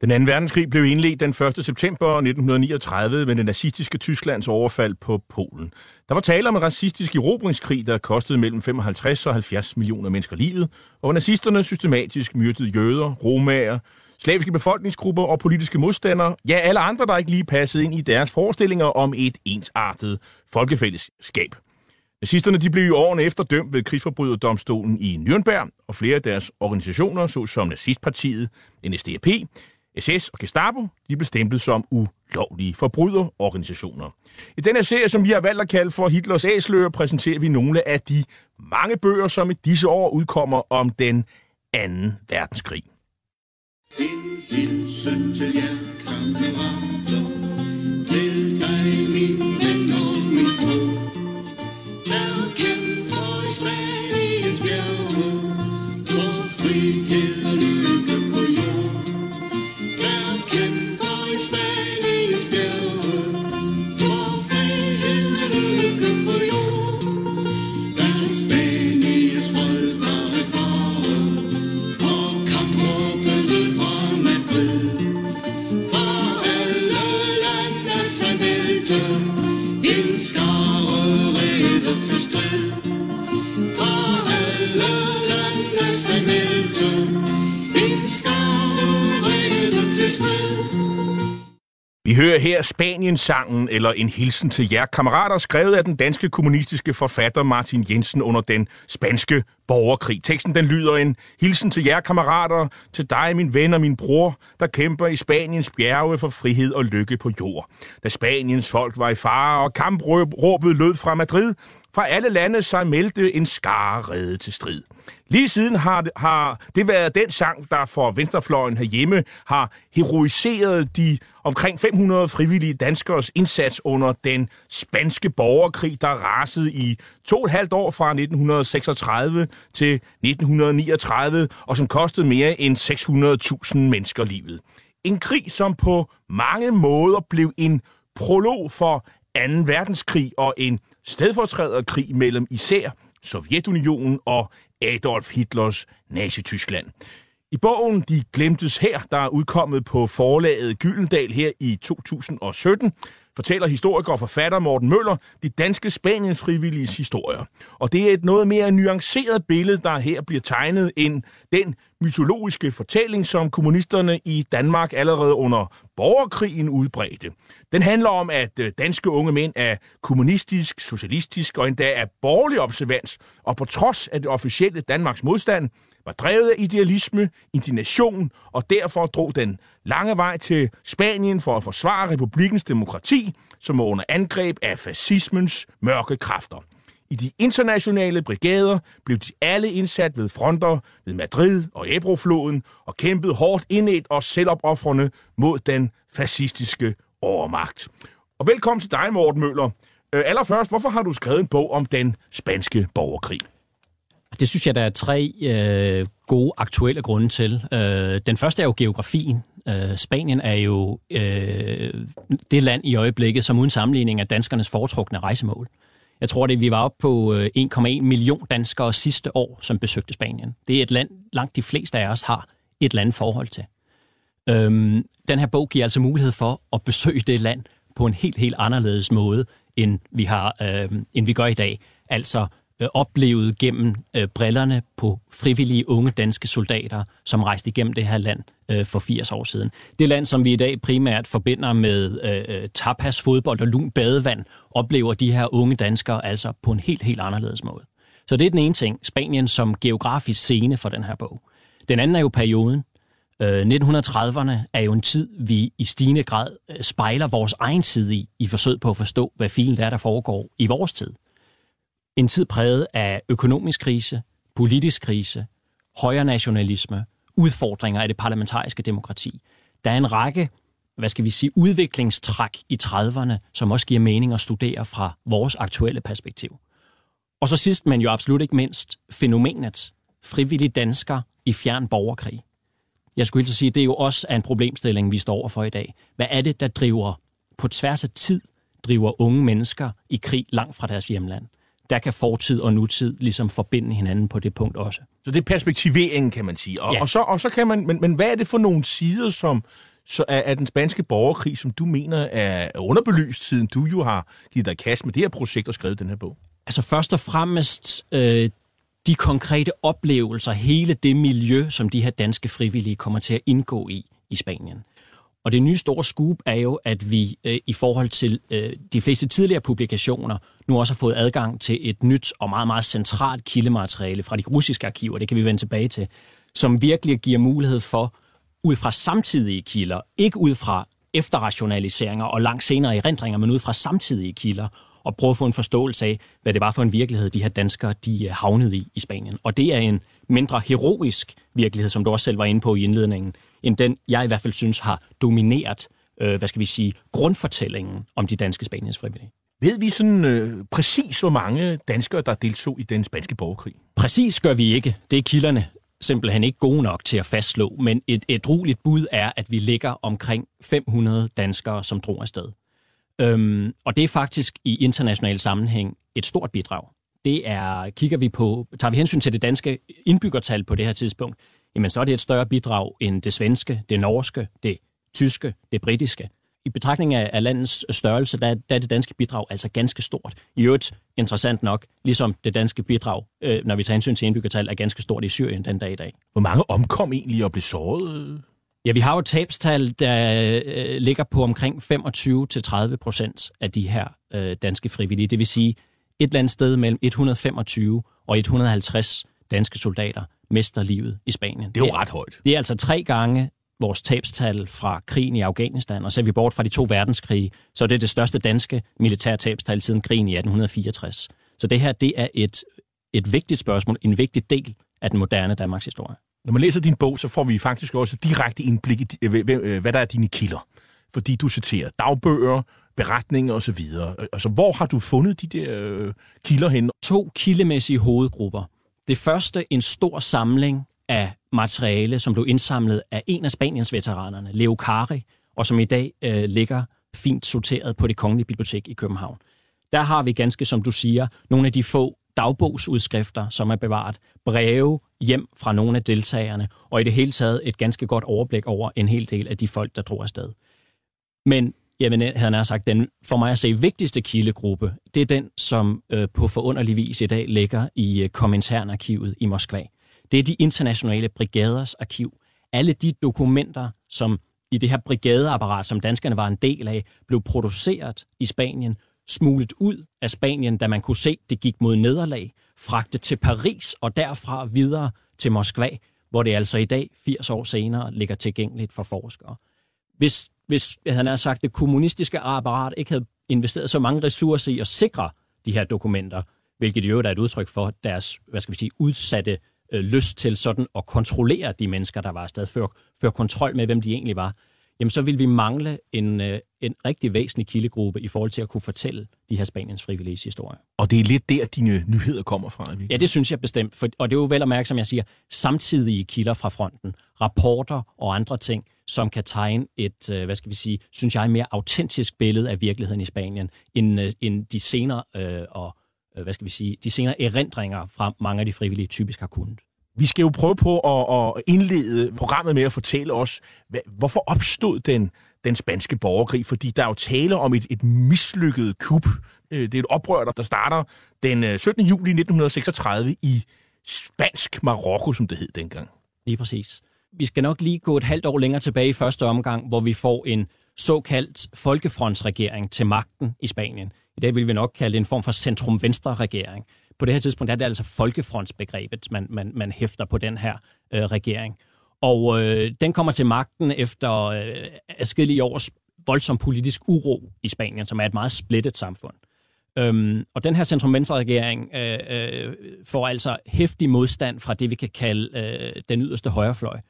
Den anden verdenskrig blev indledt den 1. september 1939 med det nazistiske Tysklands overfald på Polen. Der var tale om en racistisk erobringskrig, der kostede mellem 55 og 70 millioner mennesker livet, og hvor nazisterne systematisk myrdede jøder, romager, slaviske befolkningsgrupper og politiske modstandere, ja alle andre, der ikke lige passede ind i deres forestillinger om et ensartet folkefællesskab. Nazisterne de blev i årene efter dømt ved krigsforbryderdomstolen i Nürnberg, og flere af deres organisationer, såsom Nazistpartiet, NSDAP, SS og Gestapo, de blev stemplet som ulovlige forbryderorganisationer. I denne serie, som vi har valgt at kalde for Hitlers Æsløer, præsenterer vi nogle af de mange bøger, som i disse år udkommer om den anden verdenskrig. En hilsen til jer, kammerater, Vi hører her Spaniensangen, eller en hilsen til jer kammerater, skrevet af den danske kommunistiske forfatter Martin Jensen under den spanske borgerkrig. Teksten den lyder en hilsen til jer kammerater, til dig, min ven og min bror, der kæmper i Spaniens bjerge for frihed og lykke på jord. Da Spaniens folk var i fare, og kampråbet lød fra Madrid, fra alle lande sig meldte en skarrede til strid. Lige siden har det, har det været den sang, der for venstrefløjen herhjemme har heroiseret de omkring 500 frivillige danskers indsats under den spanske borgerkrig, der rasede i to og et halvt år fra 1936 til 1939, og som kostede mere end 600.000 mennesker livet. En krig, som på mange måder blev en prolog for 2. verdenskrig og en stedfortræderkrig mellem især Sovjetunionen og Adolf Hitlers Nazi-Tyskland. I bogen De Glemtes her, der er udkommet på forlaget Gyldendal her i 2017, fortæller historiker og forfatter Morten Møller de danske Spaniens frivilliges historier. Og det er et noget mere nuanceret billede, der her bliver tegnet end den mytologiske fortælling, som kommunisterne i Danmark allerede under borgerkrigen udbredte. Den handler om, at øh, danske unge mænd er kommunistisk, socialistisk og endda af borgerlig observans, og på trods af det officielle Danmarks modstand, var drevet af idealisme, indignation og derfor drog den lange vej til Spanien for at forsvare republikens demokrati, som var under angreb af fascismens mørke kræfter. I de internationale brigader blev de alle indsat ved fronter ved Madrid og Ebrofloden og kæmpede hårdt indet og selvopoffrende mod den fascistiske overmagt. Og velkommen til dig, Morten Møller. Øh, allerførst, hvorfor har du skrevet en bog om den spanske borgerkrig? Det synes jeg, der er tre øh, gode aktuelle grunde til. Øh, den første er jo geografien. Øh, Spanien er jo øh, det land i øjeblikket, som uden sammenligning er danskernes foretrukne rejsemål. Jeg tror, det vi var oppe på øh, 1,1 million danskere sidste år, som besøgte Spanien. Det er et land, langt de fleste af os har et land forhold til. Øhm, den her bog giver altså mulighed for at besøge det land på en helt, helt anderledes måde, end vi, har, øhm, end vi gør i dag. Altså øh, oplevet gennem øh, brillerne på frivillige unge danske soldater, som rejste igennem det her land øh, for 80 år siden. Det land, som vi i dag primært forbinder med øh, øh, tapas, fodbold og lun badevand, oplever de her unge danskere altså på en helt, helt anderledes måde. Så det er den ene ting, Spanien som geografisk scene for den her bog. Den anden er jo perioden. Øh, 1930'erne er jo en tid, vi i stigende grad øh, spejler vores egen tid i, i forsøg på at forstå, hvad filen er, der foregår i vores tid. En tid præget af økonomisk krise, politisk krise, højere nationalisme, udfordringer af det parlamentariske demokrati. Der er en række, hvad skal vi sige, udviklingstræk i 30'erne, som også giver mening at studere fra vores aktuelle perspektiv. Og så sidst, men jo absolut ikke mindst, fænomenet frivillige dansker i fjern borgerkrig. Jeg skulle helt sige, det er jo også en problemstilling, vi står overfor i dag. Hvad er det, der driver på tværs af tid, driver unge mennesker i krig langt fra deres hjemland? Der kan fortid og nutid ligesom forbinde hinanden på det punkt også. Så det er perspektiveringen, kan man sige. Og, Ja. og, så, og så kan man, men, men hvad er det for nogle sider som, så af, af den spanske borgerkrig, som du mener er underbelyst, siden du jo har givet dig kast med det her projekt og skrevet den her bog? Altså først og fremmest øh, de konkrete oplevelser, hele det miljø, som de her danske frivillige kommer til at indgå i i Spanien. Og det nye store scoop er jo, at vi øh, i forhold til øh, de fleste tidligere publikationer nu også har fået adgang til et nyt og meget, meget centralt kildemateriale fra de russiske arkiver, det kan vi vende tilbage til, som virkelig giver mulighed for, ud fra samtidige kilder, ikke ud fra efterrationaliseringer og langt senere erindringer, men ud fra samtidige kilder, og prøve at få en forståelse af, hvad det var for en virkelighed, de her danskere de øh, havnede i i Spanien. Og det er en mindre heroisk virkelighed, som du også selv var inde på i indledningen, end den, jeg i hvert fald synes har domineret, øh, hvad skal vi sige, grundfortællingen om de danske Spaniens frivillige. Ved vi sådan øh, præcis, hvor mange danskere, der deltog i den spanske borgerkrig? Præcis gør vi ikke. Det er kilderne simpelthen ikke gode nok til at fastslå, men et ædrueligt bud er, at vi ligger omkring 500 danskere, som drog afsted. Øhm, og det er faktisk i international sammenhæng et stort bidrag. Det er, kigger vi på, tager vi hensyn til det danske indbyggertal på det her tidspunkt, jamen så er det et større bidrag end det svenske, det norske, det tyske, det britiske. I betragtning af, af landets størrelse, der, er- der er det danske bidrag altså ganske stort. I øvrigt interessant nok, ligesom det danske bidrag, øh, når vi tager hensyn til indbyggertal, er ganske stort i Syrien den dag i dag. Hvor mange omkom egentlig og blev såret? Ja, vi har jo et tabstal, der øh, ligger på omkring 25-30 procent af de her øh, danske frivillige. Det vil sige, et eller andet sted mellem 125 og 150 danske soldater mister livet i Spanien. Det er jo ret højt. Det er altså tre gange vores tabstal fra krigen i Afghanistan, og ser vi bort fra de to verdenskrige, så er det det største danske militære tabstal siden krigen i 1864. Så det her, det er et, et vigtigt spørgsmål, en vigtig del af den moderne Danmarks historie. Når man læser din bog, så får vi faktisk også direkte indblik i, øh, øh, hvad der er dine kilder. Fordi du citerer dagbøger, beretninger osv. Altså, hvor har du fundet de der øh, kilder hen? to kildemæssige hovedgrupper. Det første en stor samling af materiale, som blev indsamlet af en af Spaniens veteranerne, Leo Cari, og som i dag øh, ligger fint sorteret på det Kongelige Bibliotek i København. Der har vi ganske, som du siger, nogle af de få dagbogsudskrifter, som er bevaret, breve hjem fra nogle af deltagerne, og i det hele taget et ganske godt overblik over en hel del af de folk, der drog afsted. Men jamen, han havde sagt, den for mig at se vigtigste kildegruppe, det er den, som øh, på forunderlig vis i dag ligger i øh, Kominternarkivet i Moskva. Det er de internationale brigaders arkiv. Alle de dokumenter, som i det her brigadeapparat, som danskerne var en del af, blev produceret i Spanien, smuglet ud af Spanien, da man kunne se, det gik mod nederlag, fragtet til Paris og derfra videre til Moskva, hvor det altså i dag, 80 år senere, ligger tilgængeligt for forskere hvis, hvis jeg havde sagt, det kommunistiske apparat ikke havde investeret så mange ressourcer i at sikre de her dokumenter, hvilket i øvrigt er et udtryk for deres, hvad skal vi sige, udsatte øh, lyst til sådan at kontrollere de mennesker, der var afsted, før, før kontrol med, hvem de egentlig var, jamen så ville vi mangle en, øh, en rigtig væsentlig kildegruppe i forhold til at kunne fortælle de her Spaniens frivillige historie. Og det er lidt der, dine nyheder kommer fra. Ikke? Ja, det synes jeg bestemt. For, og det er jo vel at mærke, som jeg siger, samtidige kilder fra fronten, rapporter og andre ting, som kan tegne et, øh, hvad skal vi sige, synes jeg, mere autentisk billede af virkeligheden i Spanien, end, øh, end de senere, øh, og, hvad skal vi sige, de senere erindringer fra mange af de frivillige typisk har kunnet. Vi skal jo prøve på at, at indlede programmet med at fortælle os, hvad, hvorfor opstod den, den spanske borgerkrig? Fordi der er jo tale om et, et mislykket kup, Øh, det er et oprør, der starter den øh, 17. juli 1936 i spansk Marokko, som det hed dengang. Lige præcis. Vi skal nok lige gå et halvt år længere tilbage i første omgang, hvor vi får en såkaldt folkefrontsregering til magten i Spanien. I dag vil vi nok kalde det en form for centrum-venstre-regering. På det her tidspunkt er det altså folkefrontsbegrebet, man, man, man hæfter på den her øh, regering. Og øh, den kommer til magten efter øh, adskillige års voldsom politisk uro i Spanien, som er et meget splittet samfund. Øhm, og den her centrum-venstre-regering øh, øh, får altså hæftig modstand fra det, vi kan kalde øh, den yderste højrefløj.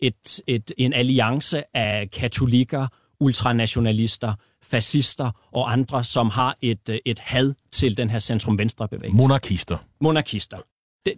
Et, et, en alliance af katolikker, ultranationalister, fascister og andre, som har et, øh, et had til den her centrum-venstre-bevægelse. Monarkister. Monarkister.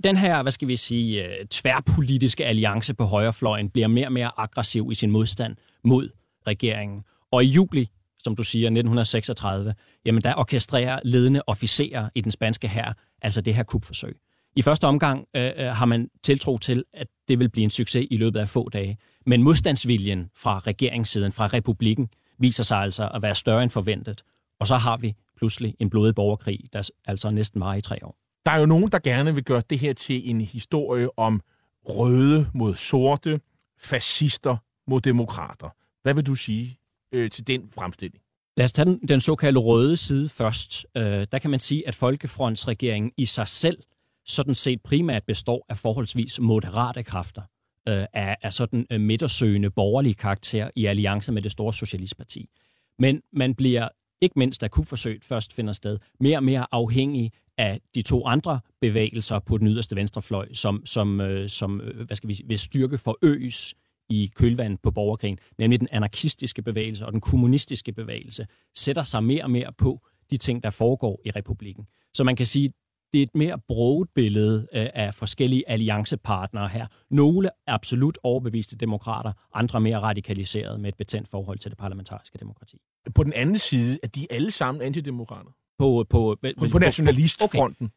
Den her, hvad skal vi sige, øh, tværpolitiske alliance på højrefløjen bliver mere og mere aggressiv i sin modstand mod regeringen. Og i juli, som du siger, 1936, jamen der orkestrerer ledende officerer i den spanske hær, altså det her kupforsøg. I første omgang øh, øh, har man tiltro til, at det vil blive en succes i løbet af få dage. Men modstandsviljen fra regeringssiden, fra republikken, viser sig altså at være større end forventet. Og så har vi pludselig en blodig borgerkrig, der altså næsten var i tre år. Der er jo nogen, der gerne vil gøre det her til en historie om røde mod sorte, fascister mod demokrater. Hvad vil du sige øh, til den fremstilling? Lad os tage den, den såkaldte røde side først. Øh, der kan man sige, at Folkefrontsregeringen i sig selv sådan set primært består af forholdsvis moderate kræfter øh, af, af sådan øh, midtersøgende borgerlige karakter i alliance med det store socialistparti. Men man bliver, ikke mindst da kupforsøget først finder sted, mere og mere afhængig af de to andre bevægelser på den yderste venstrefløj, som, som, øh, som øh, hvad skal vi sige, vil styrke forøges i kølvandet på borgerkrigen, nemlig den anarkistiske bevægelse og den kommunistiske bevægelse, sætter sig mere og mere på de ting, der foregår i republikken. Så man kan sige, det er et mere broget billede øh, af forskellige alliancepartnere her. Nogle er absolut overbeviste demokrater, andre mere radikaliserede med et betændt forhold til det parlamentariske demokrati. På den anden side, er de alle sammen antidemokrater? På, på, på, på nationalistfronten? Okay.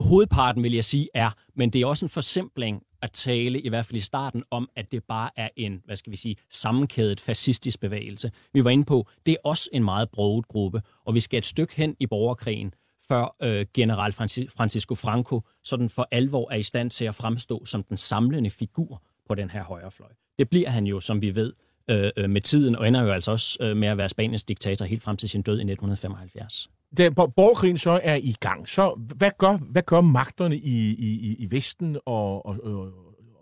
Hovedparten vil jeg sige er, men det er også en forsimpling at tale, i hvert fald i starten, om, at det bare er en, hvad skal vi sige, sammenkædet fascistisk bevægelse. Vi var inde på, det er også en meget broget gruppe, og vi skal et stykke hen i borgerkrigen, før øh, general Francisco Franco sådan for alvor er i stand til at fremstå som den samlende figur på den her højrefløj. Det bliver han jo, som vi ved, øh, øh med tiden, og ender jo altså også øh, med at være Spaniens diktator helt frem til sin død i 1975. Da borgerkrigen så er i gang, så hvad gør, hvad gør magterne i, i, i Vesten og, og, og,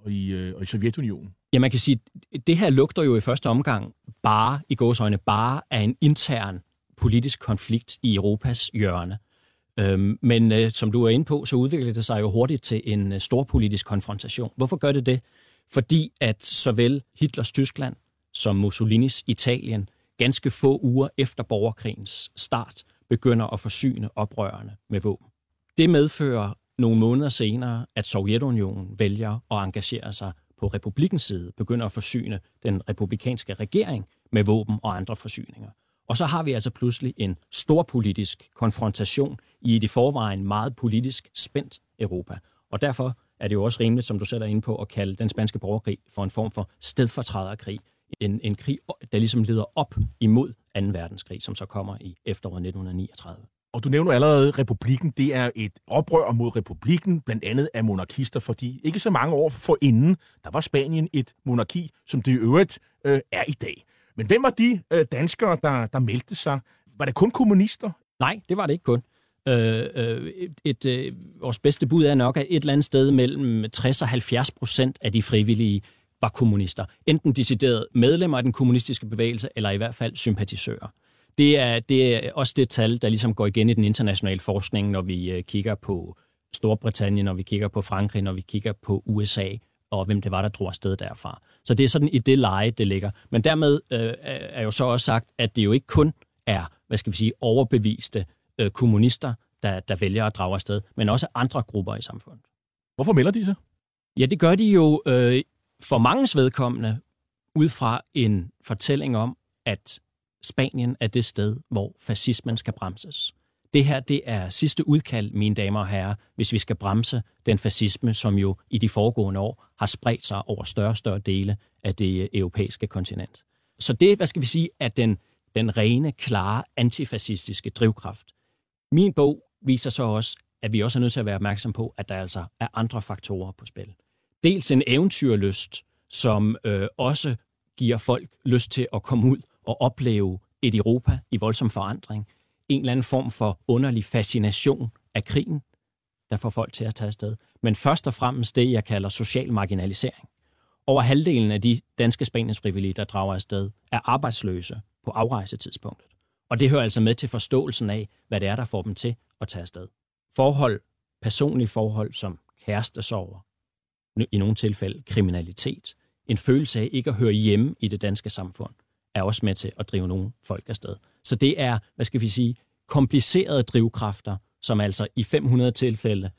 og, i, øh, og i Sovjetunionen? Ja, man kan sige, det her lugter jo i første omgang bare, i gåsøjne, bare af en intern politisk konflikt i Europas hjørne. Øhm, men øh, som du er inde på, så udvikler det sig jo hurtigt til en øh, stor politisk konfrontation. Hvorfor gør det det? Fordi at såvel Hitlers Tyskland som Mussolinis Italien ganske få uger efter borgerkrigens start begynder at forsyne oprørerne med våben. Det medfører nogle måneder senere, at Sovjetunionen vælger at engagere sig på republikens side, begynder at forsyne den republikanske regering med våben og andre forsyninger. Og så har vi altså pludselig en stor politisk konfrontation i et i forvejen meget politisk spændt Europa. Og derfor er det jo også rimeligt, som du sætter ind på, at kalde den spanske borgerkrig for en form for stedfortræderkrig. En, en krig, der ligesom leder op imod 2. verdenskrig, som så kommer i efteråret 1939. Og du nævner allerede republikken. Det er et oprør mod republikken, blandt andet af monarkister, fordi ikke så mange år forinden, der var Spanien et monarki, som det i øvrigt øh, er i dag. Men hvem var de øh, danskere, der, der meldte sig? Var det kun kommunister? Nej, det var det ikke kun. Øh, øh, et, øh, vores bedste bud er nok, at et eller andet sted mellem 60 og 70 procent af de frivillige var kommunister. Enten deciderede medlemmer af den kommunistiske bevægelse, eller i hvert fald sympatisører. Det er, det er også det tal, der ligesom går igen i den internationale forskning, når vi øh, kigger på Storbritannien, når vi kigger på Frankrig, når vi kigger på USA, og hvem det var, der drog afsted derfra. Så det er sådan i det leje, det ligger. Men dermed øh, er jo så også sagt, at det jo ikke kun er, hvad skal vi sige, overbeviste øh, kommunister, der, der vælger at drage afsted, men også andre grupper i samfundet. Hvorfor melder de sig? Ja, det gør de jo øh, for mange vedkommende ud fra en fortælling om, at Spanien er det sted, hvor fascismen skal bremses. Det her det er sidste udkald, mine damer og herrer, hvis vi skal bremse den fascisme, som jo i de foregående år har spredt sig over større og større dele af det øh, europæiske kontinent. Så det, hvad skal vi sige, er den, den rene, klare, antifascistiske drivkraft. Min bog viser så også, at vi også er nødt til at være opmærksom på, at der altså er andre faktorer på spil. Dels en eventyrlyst, som øh, også giver folk lyst til at komme ud og opleve et Europa i voldsom forandring. En eller anden form for underlig fascination af krigen, der får folk til at tage afsted. Men først og fremmest det, jeg kalder social marginalisering. Over halvdelen af de danske spaniensfrivillige, der drager afsted, er arbejdsløse på afrejsetidspunktet. Og det hører altså med til forståelsen af, hvad det er, der får dem til at tage afsted. Forhold, personlige forhold som kærestesover, i nogle tilfælde kriminalitet, en følelse af ikke at høre hjemme i det danske samfund, er også med til at drive nogle folk afsted. Så det er, hvad skal vi sige, komplicerede drivkræfter, som altså i 500 tilfælde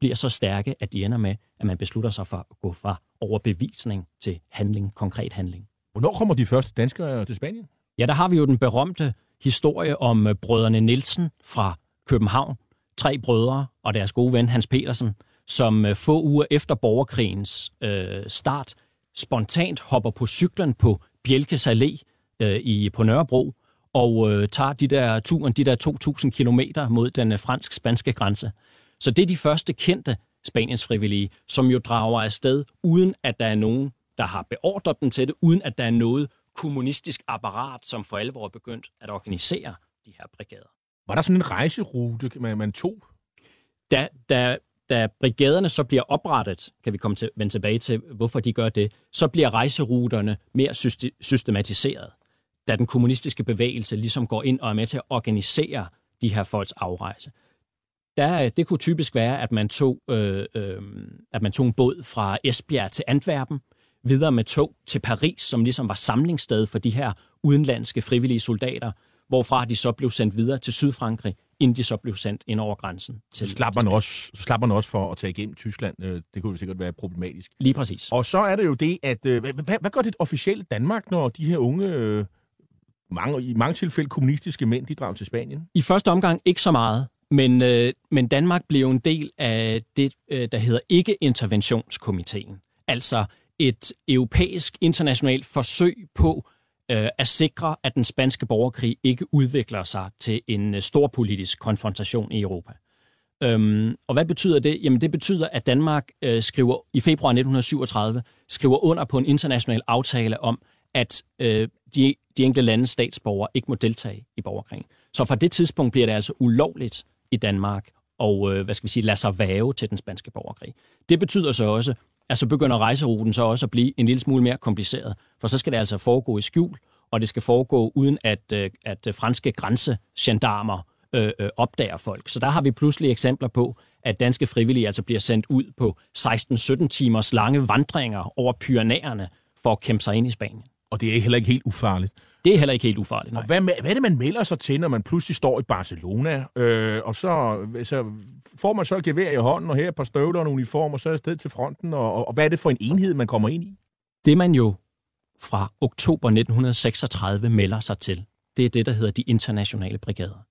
bliver så stærke, at de ender med, at man beslutter sig for at gå fra overbevisning til handling, konkret handling. Hvornår kommer de første danskere til Spanien? Ja, der har vi jo den berømte historie om øh, brødrene Nielsen fra København. Tre brødre og deres gode ven Hans Petersen, som øh, få uger efter borgerkrigens øh, start spontant hopper på cyklen på Bjelkes Allé øh, i, på Nørrebro og øh, tager de der turen, de der 2.000 kilometer mod den øh, fransk-spanske grænse. Så det er de første kendte Spaniens frivillige, som jo drager afsted, uden at der er nogen, der har beordret dem til det, uden at der er noget kommunistisk apparat, som for alvor er begyndt at organisere de her brigader. Var der sådan en rejserute, man, man tog? Da, da, da brigaderne så bliver oprettet, kan vi komme til, vende tilbage til, hvorfor de gør det, så bliver rejseruterne mere systematiseret. Da den kommunistiske bevægelse ligesom går ind og er med til at organisere de her folks afrejse. Der, det kunne typisk være, at man, tog, øh, øh, at man tog en båd fra Esbjerg til Antwerpen, videre med tog til Paris, som ligesom var samlingssted for de her udenlandske frivillige soldater, hvorfra de så blev sendt videre til Sydfrankrig, inden de så blev sendt ind over grænsen. Til, så, slapper man også, så slapper man også for at tage igennem Tyskland. Øh, det kunne jo sikkert være problematisk. Lige præcis. Og så er det jo det, at øh, hvad, hvad gør det officielt Danmark, når de her unge, øh, mange, i mange tilfælde kommunistiske mænd, de drager til Spanien? I første omgang ikke så meget. Men, øh, men Danmark blev en del af det, øh, der hedder ikke-interventionskomiteen. Altså et europæisk internationalt forsøg på øh, at sikre, at den spanske borgerkrig ikke udvikler sig til en øh, stor politisk konfrontation i Europa. Øhm, og hvad betyder det? Jamen det betyder, at Danmark øh, skriver i februar 1937 skriver under på en international aftale om, at øh, de, de enkelte landes statsborgere ikke må deltage i borgerkrigen. Så fra det tidspunkt bliver det altså ulovligt i Danmark og øh, hvad skal vi sige, lade sig væve til den spanske borgerkrig. Det betyder så også, at så begynder rejseruten så også at blive en lille smule mere kompliceret, for så skal det altså foregå i skjul, og det skal foregå uden at, øh, at franske grænsegendarmer øh, øh, opdager folk. Så der har vi pludselig eksempler på, at danske frivillige altså bliver sendt ud på 16-17 timers lange vandringer over Pyrenæerne for at kæmpe sig ind i Spanien. Og det er heller ikke helt ufarligt. Det er heller ikke helt ufarligt, nej. Og hvad, hvad er det, man melder sig til, når man pludselig står i Barcelona, øh, og så, så får man så et gevær i hånden, og her et par støvler og en uniform, og så er sted til fronten, og, og, hvad er det for en enhed, man kommer ind i? Det man jo fra oktober 1936 melder sig til, det er det, der hedder de internationale brigader.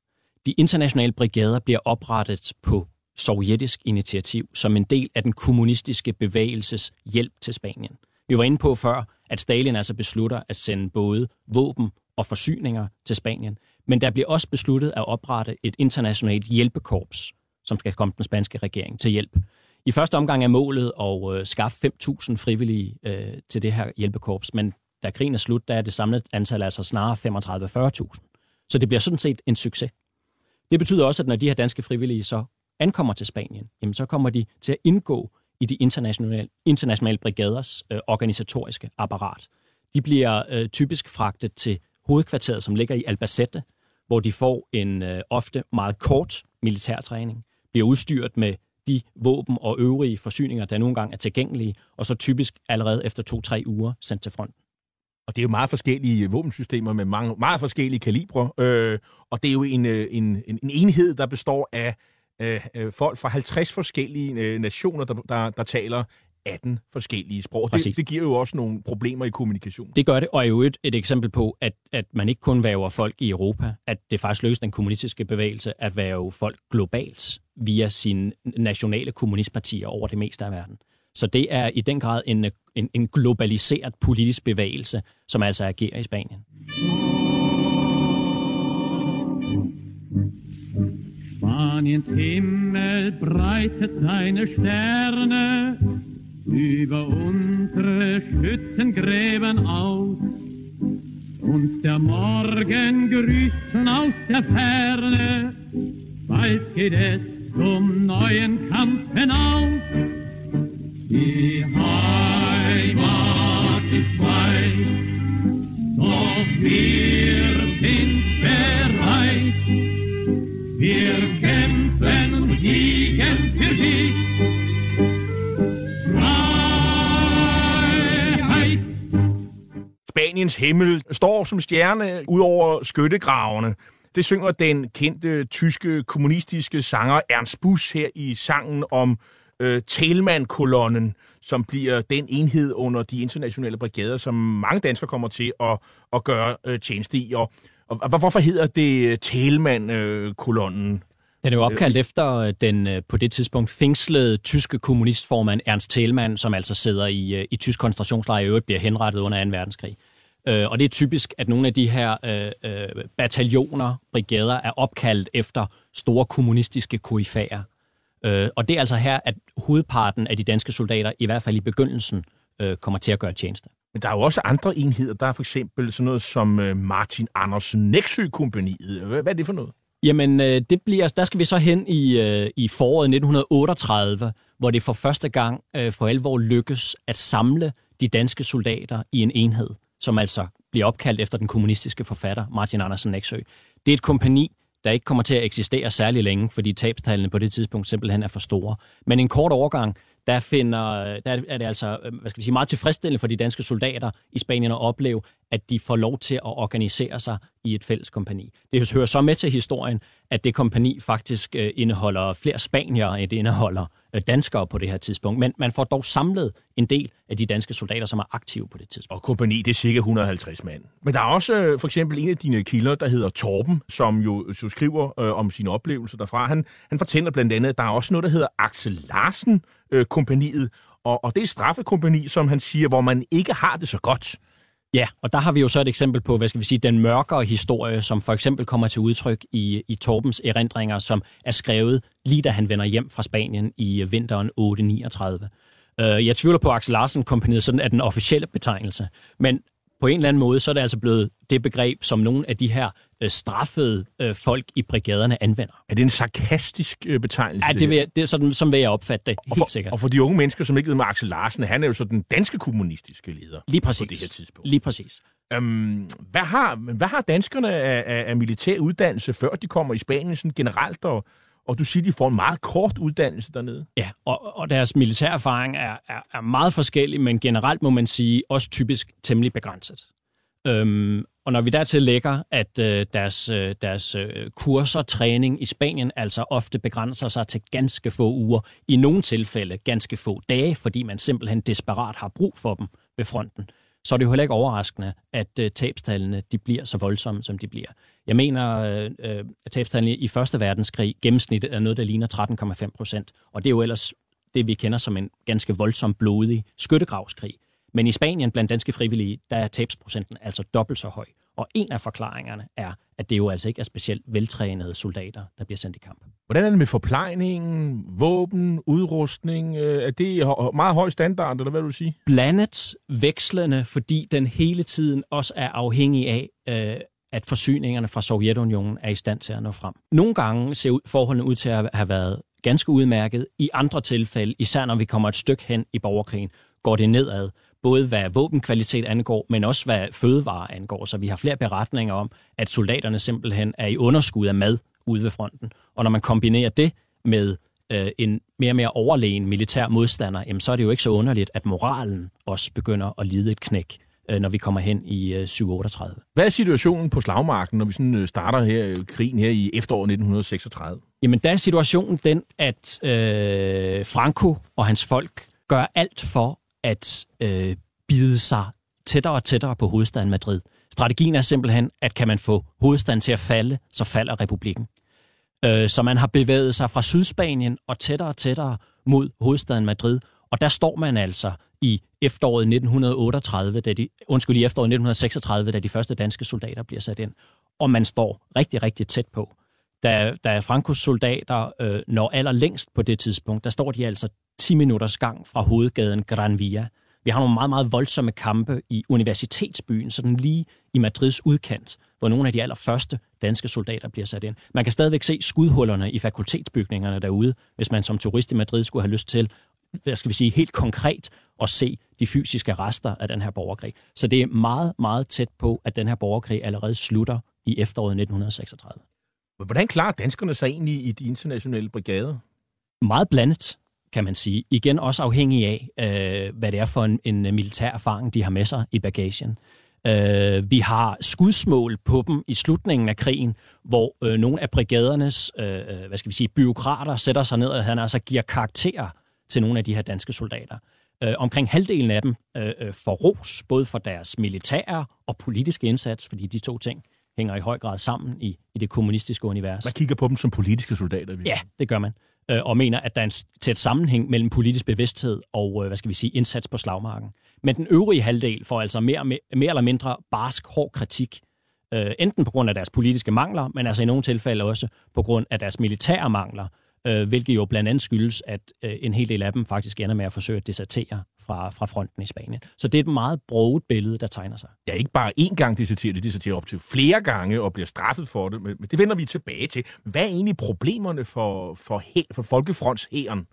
De internationale brigader bliver oprettet på sovjetisk initiativ som en del af den kommunistiske bevægelses hjælp til Spanien. Vi var inde på før, at Stalin altså beslutter at sende både våben og forsyninger til Spanien. Men der bliver også besluttet at oprette et internationalt hjælpekorps, som skal komme den spanske regering til hjælp. I første omgang er målet at øh, skaffe 5.000 frivillige øh, til det her hjælpekorps, men da krigen er slut, der er det samlede antal altså snarere 35-40.000. Så det bliver sådan set en succes. Det betyder også, at når de her danske frivillige så ankommer til Spanien, jamen så kommer de til at indgå i de internationale, internationale brigaders øh, organisatoriske apparat. De bliver øh, typisk fragtet til hovedkvarteret, som ligger i Albacete, hvor de får en øh, ofte meget kort militærtræning, bliver udstyret med de våben og øvrige forsyninger, der nogle gange er tilgængelige, og så typisk allerede efter to-tre uger sendt til fronten. Og det er jo meget forskellige våbensystemer med mange, meget forskellige kalibre, øh, og det er jo en, øh, en, en enhed, der består af øh, øh, folk fra 50 forskellige øh, nationer, der, der, der taler 18 forskellige sprog. Det, det giver jo også nogle problemer i kommunikation. Det gør det, og er jo et, et eksempel på, at, at man ikke kun væver folk i Europa, at det faktisk lykkes den kommunistiske bevægelse at væve folk globalt via sine nationale kommunistpartier over det meste af verden. Så det er i den grad en, en, en globaliseret politisk bevægelse, som altså agerer i Spanien. Spaniens Himmel breitet seine Sterne über unsere Schützengräben aus. Und der Morgen grüßt schon aus der Ferne, bald geht es zum neuen Kampf hinaus. Die Heimat ist weit, doch wir sind bereit. Wir kämpfen und liegen für dich. Freiheit. Spaniens himmel står som stjerne ud over skyttegravene. Det synger den kendte tyske kommunistiske sanger Ernst Busch her i sangen om øh, Telman-kolonnen, som bliver den enhed under de internationale brigader, som mange danskere kommer til at, at gøre øh, tjeneste i. Og, og, og hvorfor hedder det øh, Telman-kolonnen? Den er jo opkaldt efter øh, den øh, på det tidspunkt fængslede tyske kommunistformand Ernst Thälmann, som altså sidder i, i tysk koncentrationslejr og i øvrigt bliver henrettet under 2. verdenskrig. Øh, og det er typisk, at nogle af de her øh, øh, bataljoner, brigader, er opkaldt efter store kommunistiske koryfærer. Øh, og det er altså her, at hovedparten af de danske soldater, i hvert fald i begyndelsen, øh, kommer til at gøre tjeneste. Men der er jo også andre enheder. Der er for eksempel sådan noget som øh, Martin Andersen Nexø-kompaniet. Hvad, er det for noget? Jamen, øh, det bliver, der skal vi så hen i, øh, i foråret 1938, hvor det for første gang for alvor lykkes at samle de danske soldater i en enhed, som altså bliver opkaldt efter den kommunistiske forfatter Martin Andersen Nexø. Det er et kompani, der ikke kommer til at eksistere særlig længe, fordi tabstallene på det tidspunkt simpelthen er for store. Men en kort overgang, der, finder, der er det altså øh, hvad skal vi sige, meget tilfredsstillende for de danske soldater i Spanien at opleve, at de får lov til at organisere sig i et fælles kompani. Det hører så med til historien, at det kompani faktisk øh, indeholder flere spanier, end det indeholder øh, danskere på det her tidspunkt. Men man får dog samlet en del af de danske soldater, som er aktive på det tidspunkt. Og kompani, det er cirka 150 mand. Men der er også øh, for eksempel en af dine kilder, der hedder Torben, som jo, så skriver øh, om sine oplevelser derfra. Han, han fortæller blandt andet, at der er også noget, der hedder Axel Larsen øh, kompaniet, og, og det er straffekompani, som han siger, hvor man ikke har det så godt. Ja, og der har vi jo så et eksempel på, hvad skal vi sige, den mørkere historie, som for eksempel kommer til udtryk i, i Torbens erindringer, som er skrevet lige da han vender hjem fra Spanien i øh, vinteren 839. Øh, jeg tvivler på, at Axel Larsen kompaniet sådan er den officielle betegnelse, men på en eller anden måde, så er det altså blevet det begreb, som nogle af de her øh, straffede øh, folk i brigaderne anvender. Er det en sarkastisk øh, betegnelse? Ja, det, vil jeg, det er sådan, som vil jeg opfatte det, og helt for, sikkert. Og for de unge mennesker, som ikke ved med Axel Larsen, han er jo så den danske kommunistiske leder Lige præcis. på det her tidspunkt. Lige præcis. Øhm, hvad, har, hvad har danskerne af, af, af militær uddannelse, før de kommer i Spanien sådan generelt, og, og du siger, de får en meget kort uddannelse dernede? Ja, og, og deres militære erfaring er, er, er meget forskellig, men generelt må man sige også typisk temmelig begrænset. Øhm, og når vi dertil lægger, at øh, deres, øh, deres øh, kurser og træning i Spanien altså ofte begrænser sig til ganske få uger, i nogle tilfælde ganske få dage, fordi man simpelthen desperat har brug for dem ved fronten, så er det jo heller ikke overraskende, at øh, tabstallene de bliver så voldsomme, som de bliver. Jeg mener, øh, øh at tabstallene i Første Verdenskrig gennemsnittet er noget, der ligner 13,5 procent, og det er jo ellers det, vi kender som en ganske voldsom blodig skyttegravskrig. Men i Spanien blandt danske frivillige, der er tabsprocenten altså dobbelt så høj. Og en af forklaringerne er, at det jo altså ikke er specielt veltrænede soldater, der bliver sendt i kamp. Hvordan er det med forplejningen, våben, udrustning? Øh, Er det meget høj standard, eller hvad vil du sige? Blandet vekslende, fordi den hele tiden også er afhængig af, øh, at forsyningerne fra Sovjetunionen er i stand til at nå frem. Nogle gange ser ud- forholdene ud til at have været ganske udmærket. I andre tilfælde, især når vi kommer et stykke hen i borgerkrigen, går det nedad. Både hvad våbenkvalitet angår, men også hvad fødevare angår. Så vi har flere beretninger om, at soldaterne simpelthen er i underskud af mad ude ved fronten. Og når man kombinerer det med øh, en mere og mere overlegen militær modstander, jamen, så er det jo ikke så underligt, at moralen også begynder at lide et knæk, øh, når vi kommer hen i øh, 738. Hvad er situationen på slagmarken, når vi sådan øh, starter her, øh, krigen her i efteråret 1936? Jamen, der er situationen den, at øh, Franco og hans folk gør alt for at øh, bide sig tættere og tættere på hovedstaden Madrid. Strategien er simpelthen, at kan man få hovedstaden til at falde, så falder republikken. Øh, så man har bevæget sig fra Sydspanien og tættere og tættere mod hovedstaden Madrid. Og der står man altså i efteråret 1938, da de, undskyld, i efteråret 1936, da de første danske soldater bliver sat ind. Og man står rigtig, rigtig tæt på. Da, da Frankos soldater øh, når allerlængst på det tidspunkt, der står de altså 10 minutters gang fra hovedgaden Gran Via. Vi har nogle meget, meget voldsomme kampe i universitetsbyen, sådan lige i Madrids udkant, hvor nogle af de allerførste danske soldater bliver sat ind. Man kan stadigvæk se skudhullerne i fakultetsbygningerne derude, hvis man som turist i Madrid skulle have lyst til, hvad skal vi sige, helt konkret at se de fysiske rester af den her borgerkrig. Så det er meget, meget tæt på, at den her borgerkrig allerede slutter i efteråret 1936. Hvordan klarer danskerne sig egentlig i de internationale brigader? Meget blandet, kan man sige. Igen også afhængig af, øh, hvad det er for en, en militær erfaring, de har med sig i bagagen. Øh, vi har skudsmål på dem i slutningen af krigen, hvor øh, nogle af brigadernes øh, øh hvad skal vi sige, byråkrater sætter sig ned og han altså giver karakterer til nogle af de her danske soldater. Øh, omkring halvdelen af dem øh, øh, får ros, både for deres militære og politiske indsats, fordi de to ting hænger i høj grad sammen i, i det kommunistiske univers. Man kigger på dem som politiske soldater. Ja, det gør man. Øh, og mener, at der er en tæt sammenhæng mellem politisk bevidsthed og, øh, hvad skal vi sige, indsats på slagmarken. Men den øvrige halvdel får altså mere, mere eller mindre barsk, hård kritik. Øh, enten på grund af deres politiske mangler, men altså i nogle tilfælde også på grund af deres militære mangler, øh, hvilket jo blandt andet skyldes, at øh, en hel del af dem faktisk ender med at forsøge at desertere fra, fra fronten i Spanien. Så det er et meget broget billede, der tegner sig. Ja, ikke bare én gang deserterer, de deserterer op til flere gange og bliver straffet for det, men det vender vi tilbage til. Hvad er egentlig problemerne for, for, for Folkefrontshæren?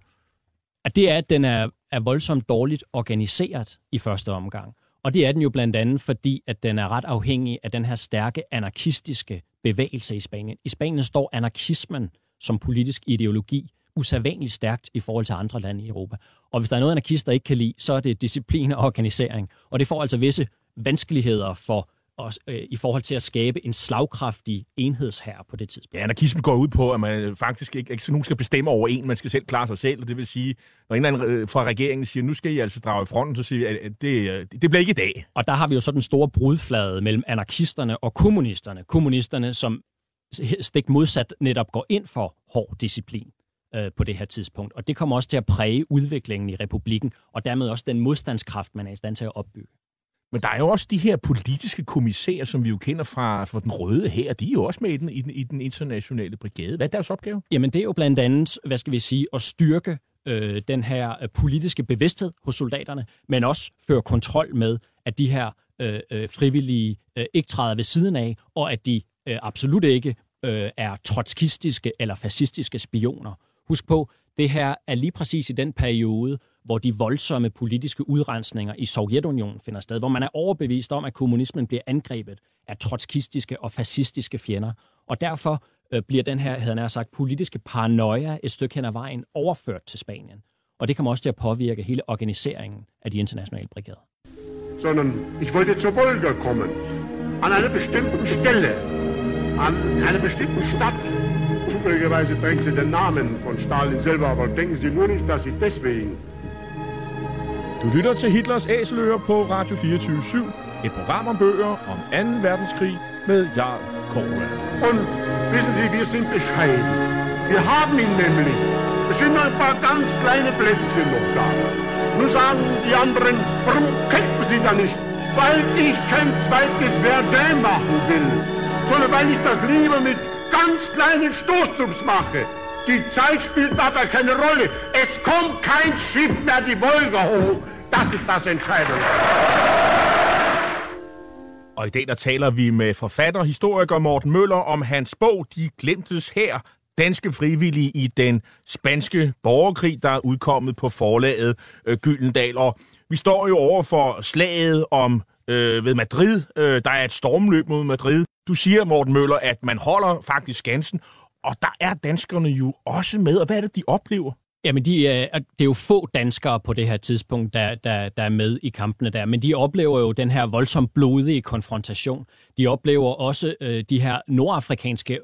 At det er, at den er, er voldsomt dårligt organiseret i første omgang. Og det er den jo blandt andet, fordi at den er ret afhængig af den her stærke anarkistiske bevægelse i Spanien. I Spanien står anarkismen som politisk ideologi usædvanligt stærkt i forhold til andre lande i Europa. Og hvis der er noget, anarkister ikke kan lide, så er det disciplin og organisering. Og det får altså visse vanskeligheder for os, øh, i forhold til at skabe en slagkraftig enhedshær på det tidspunkt. Ja, anarkismen går ud på, at man faktisk ikke, ikke nogen skal bestemme over en, man skal selv klare sig selv, og det vil sige, når en eller anden øh, fra regeringen siger, nu skal I altså drage i fronten, så siger vi, at det, øh, det bliver ikke i dag. Og der har vi jo så den store brudflade mellem anarkisterne og kommunisterne. Kommunisterne, som stik modsat netop går ind for hård disciplin øh, på det her tidspunkt. Og det kommer også til at præge udviklingen i republikken, og dermed også den modstandskraft, man er i stand til at opbygge. Men der er jo også de her politiske kommissærer, som vi jo kender fra, fra den røde her. De er jo også med i den, i den, i den internationale brigade. Hvad er deres opgave? Jamen det er jo blandt andet, hvad skal vi sige, at styrke øh, den her øh, politiske bevidsthed hos soldaterne, men også føre kontrol med, at de her øh, øh, frivillige øh, ikke træder ved siden af, og at de øh, absolut ikke øh, er trotskistiske eller fascistiske spioner. Husk på, det her er lige præcis i den periode, hvor de voldsomme politiske udrensninger i Sovjetunionen finder sted, hvor man er overbevist om, at kommunismen bliver angrebet af trotskistiske og fascistiske fjender. Og derfor øh, bliver den her, havde jeg sagt, politiske paranoia et stykke hen ad vejen overført til Spanien. Og det kommer også til at påvirke hele organiseringen af de internationale brigader. Sondern ich wollte zur Wolga kommen, an einer bestimmten Stelle, an einer bestimmten Stadt. Zufälligerweise trägt sie den Namen von Stalin selber, aber denken Sie nur nicht, dass ich deswegen. Du lytter til Hitlers Æseløer på Radio 24 /7. Et program om bøger om 2. verdenskrig med Jarl Korva. Und wissen Sie, wir sind bescheiden. Wir haben ihn nämlich. Es sind nur ein paar ganz kleine Plätzchen noch da. Nun sagen die anderen, warum kämpfen Sie da nicht? Weil ich kein zweites Verdun machen will sondern weil ich das lieber mit ganz kleinen Stoßdrucks mache. Die Zeit spielt dabei keine Rolle. Es kommt kein Schiff mehr die Wolga hoch. Das ist das Entscheidende. Og i dag der taler vi med forfatter og historiker Morten Møller om hans bog De Glemtes her, danske frivillige i den spanske borgerkrig, der er udkommet på forlaget øh, Gyldendal. Og vi står jo over for slaget om øh, ved Madrid. Øh, der er et stormløb mod Madrid. Du siger, Morten Møller, at man holder faktisk Skansen, og der er danskerne jo også med. Og hvad er det, de oplever? Jamen, de det er jo få danskere på det her tidspunkt, der, der, der er med i kampene der, men de oplever jo den her voldsomt blodige konfrontation. De oplever også øh, de her nordafrikanske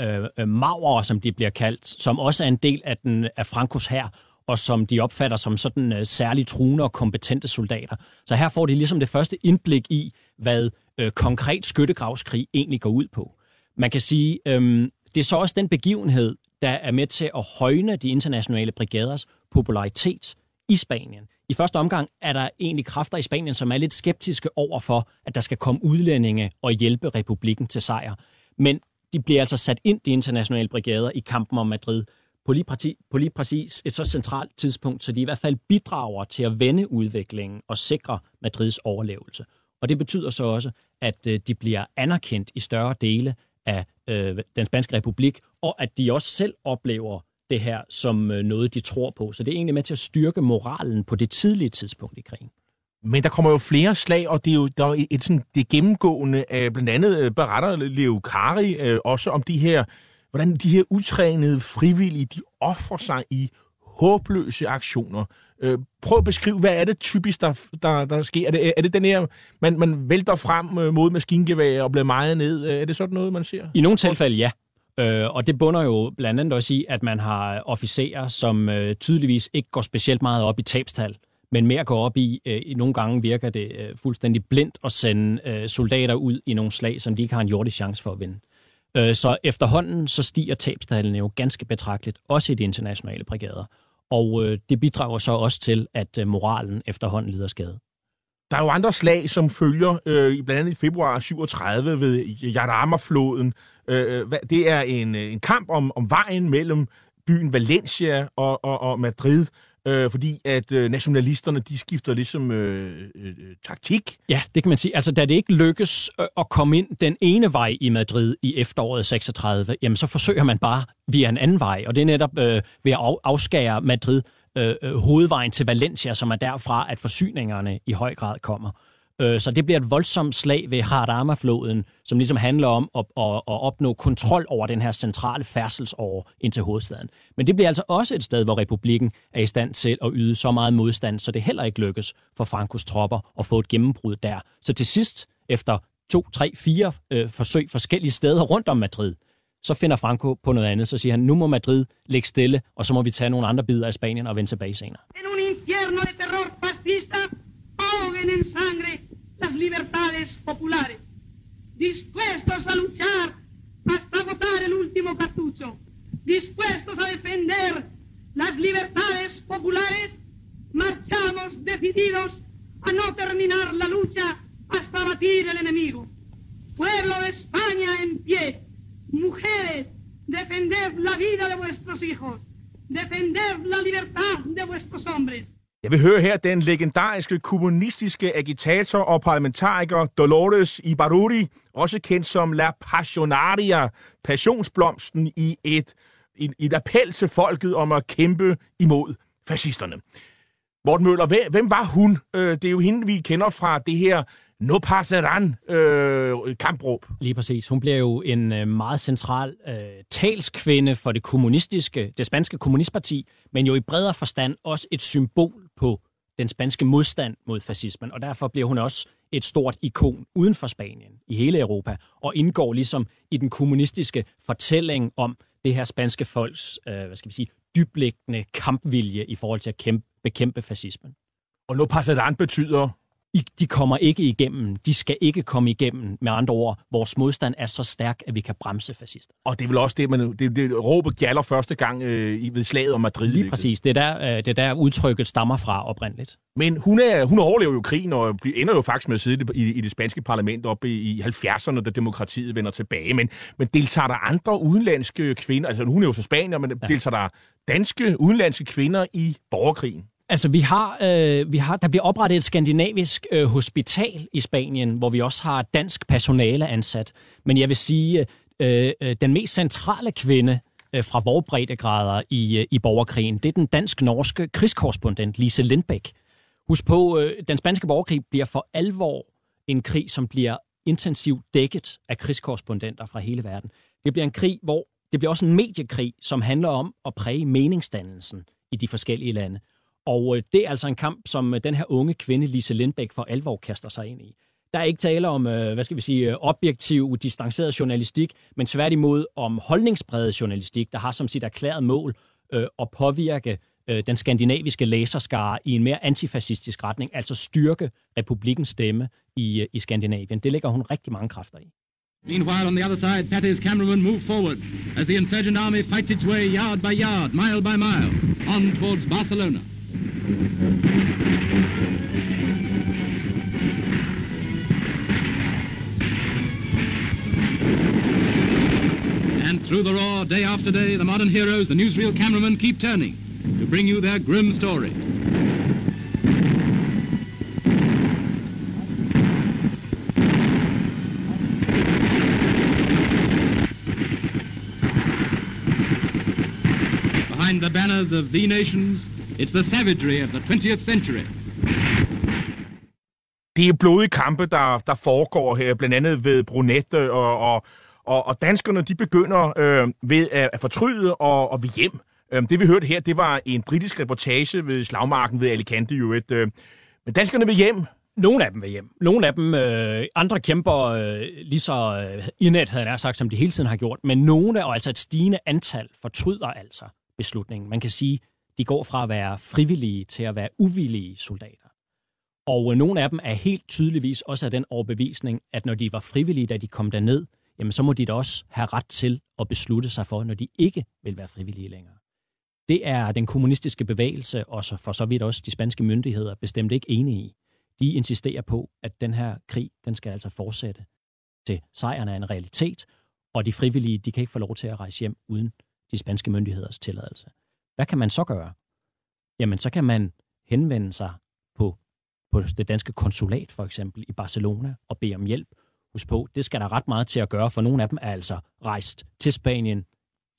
øh, øh maurer, som de bliver kaldt, som også er en del af, den, af Frankos her, og som de opfatter som sådan øh, særligt truende og kompetente soldater. Så her får de ligesom det første indblik i, hvad øh, konkret skyttegravskrig egentlig går ud på. Man kan sige, øh, det er så også den begivenhed, der er med til at højne de internationale brigaders popularitet i Spanien. I første omgang er der egentlig kræfter i Spanien, som er lidt skeptiske over for, at der skal komme udlændinge og hjælpe republikken til sejr. Men de bliver altså sat ind, de internationale brigader, i kampen om Madrid på lige, præcis, på lige præcis et så centralt tidspunkt, så de i hvert fald bidrager til at vende udviklingen og sikre Madrids overlevelse. Og det betyder så også, at øh, de bliver anerkendt i større dele af øh, den spanske republik, og at de også selv oplever det her som øh, noget, de tror på. Så det er egentlig med til at styrke moralen på det tidlige tidspunkt i krigen. Men der kommer jo flere slag, og det er jo der er et, sådan, det gennemgående af blandt andet beretter Leo Kari øh, også om de her, hvordan de her utrænede frivillige, de offrer sig i håbløse aktioner. Øh, prøv at beskrive, hvad er det typisk, der, der, der sker? Er det, er det den her, man, man vælter frem øh, mod maskingevær og bliver meget ned? Øh, er det sådan noget, man ser? I nogle tilfælde, ja. Øh, og det bunder jo blandt andet også i, at man har officerer, som øh, tydeligvis ikke går specielt meget op i tabstal, men mere går op i, øh, i nogle gange virker det øh, fuldstændig blindt at sende øh, soldater ud i nogle slag, som de ikke har en jordisk chance for at vinde. Øh, så efterhånden så stiger tabstallene jo ganske betragteligt, også i de internationale brigader. Og øh, det bidrager så også til, at øh, moralen efterhånden lider skade. Der er jo andre slag, som følger, øh, blandt andet i februar 37 ved Jarama-floden. Øh, øh det er en, øh, en kamp om, om vejen mellem byen Valencia og, og, og Madrid, øh, fordi at øh, nationalisterne, de skifter ligesom øh, øh, øh, taktik. Ja, det kan man sige. Altså, da det ikke lykkes øh, at komme ind den ene vej i Madrid i efteråret 36, jamen så forsøger man bare via en anden vej, og det er netop øh, ved at afskære Madrid øh, øh, hovedvejen til Valencia, som er derfra, at forsyningerne i høj grad kommer. Øh, så det bliver et voldsomt slag ved Harama-floden, som ligesom handler om at, at, at opnå kontrol over den her centrale færdselsår ind til hovedstaden. Men det bliver altså også et sted, hvor republikken er i stand til at yde så meget modstand, så det heller ikke lykkes for Frankos tropper at få et gennembrud der. Så til sidst, efter to, tre, fire øh, forsøg forskellige steder rundt om Madrid, så finder Franco på noget andet. Så siger han, nu må Madrid ligge stille, og så må vi tage nogle andre bidder af Spanien og vende tilbage senere. En un infierno de terror fascista ahoguen en sangre las libertades populares, dispuestos a luchar hasta agotar el último cartucho, dispuestos a defender las libertades populares, marchamos decididos a no terminar la lucha hasta batir el enemigo. Pueblo de España en pie, mujeres, defended la vida de vuestros hijos, defended la libertad de vuestros hombres. Jeg vil høre her den legendariske kommunistiske agitator og parlamentariker Dolores Ibaruri, også kendt som La Passionaria, passionsblomsten i et, et, et appel til folket om at kæmpe imod fascisterne. Morten Møller, hvem var hun? Øh, det er jo hende, vi kender fra det her No Passeran øh, kampråb. Lige præcis. Hun bliver jo en øh, meget central øh, talskvinde for det kommunistiske, det spanske kommunistparti, men jo i bredere forstand også et symbol på den spanske modstand mod fascismen, og derfor bliver hun også et stort ikon uden for Spanien, i hele Europa, og indgår ligesom i den kommunistiske fortælling om det her spanske folks, øh, hvad skal vi sige, dyblæggende kampvilje i forhold til at kæmpe, bekæmpe fascismen. Og no passerán betyder i, de kommer ikke igennem. De skal ikke komme igennem. Med andre ord, vores modstand er så stærk, at vi kan bremse fascister. Og det er vel også det, man, det, det råbet gælder første gang øh, ved slaget om Madrid. Lige præcis. Det er, der, øh, det er der udtrykket stammer fra oprindeligt. Men hun, er, hun overlever jo krigen og ender jo faktisk med at sidde i, i det spanske parlament op i, i 70'erne, da demokratiet vender tilbage. Men, men deltager der andre udenlandske kvinder, altså hun er jo så spanier, men ja. deltager der danske udenlandske kvinder i borgerkrigen? Altså, vi har, øh, vi har, der bliver oprettet et skandinavisk øh, hospital i Spanien, hvor vi også har dansk personale ansat. Men jeg vil sige, øh, øh, den mest centrale kvinde øh, fra vores breddegrader i, øh, i borgerkrigen, det er den dansk-norske krigskorrespondent Lise Lindbæk. Husk på, øh, den spanske borgerkrig bliver for alvor en krig, som bliver intensivt dækket af krigskorrespondenter fra hele verden. Det bliver en krig, hvor det bliver også en mediekrig, som handler om at præge meningsdannelsen i de forskellige lande. Og øh, det er altså en kamp, som øh, den her unge kvinde, Lise Lindbæk, for alvor kaster sig ind i. Der er ikke tale om, øh, hvad skal vi sige, øh, objektiv, distanceret journalistik, men tværtimod om holdningsbredet journalistik, der har som sit erklæret mål øh, at påvirke øh, den skandinaviske læserskare i en mere antifascistisk retning, altså styrke republikens stemme i, i Skandinavien. Det lægger hun rigtig mange kræfter i. Meanwhile, on the other side, Patty's cameramen move forward as the insurgent army fights its way yard by yard, mile by mile, on towards Barcelona. Through the raw, day after day, the modern heroes, the newsreel cameramen keep turning to bring you their grim story. Behind the banners of the nations, it's the savagery of the 20th century. Det er blodige kampe, der, der foregår her, blandt andet ved Brunette, og, og, og, og danskerne de begynder øh, ved at, at fortryde og, og ved hjem. Øh, det vi hørte her, det var en britisk reportage ved slagmarken ved Alicante jo et, øh, men danskerne vil hjem. Nogle af dem vil hjem. Nogle af dem, øh, andre kæmper øh, lige så øh, indet, havde jeg sagt, som de hele tiden har gjort. Men nogle, og altså et stigende antal, fortryder altså beslutningen. Man kan sige, de går fra at være frivillige til at være uvillige soldater. Og øh, nogle af dem er helt tydeligvis også af den overbevisning, at når de var frivillige, da de kom derned, jamen så må de da også have ret til at beslutte sig for, når de ikke vil være frivillige længere. Det er den kommunistiske bevægelse, og for så vidt også de spanske myndigheder, bestemt ikke enige i. De insisterer på, at den her krig, den skal altså fortsætte til sejren er en realitet, og de frivillige, de kan ikke få lov til at rejse hjem uden de spanske myndigheders tilladelse. Hvad kan man så gøre? Jamen, så kan man henvende sig på, på det danske konsulat, for eksempel i Barcelona, og bede om hjælp. Husk på, det skal der ret meget til at gøre, for nogle af dem er altså rejst til Spanien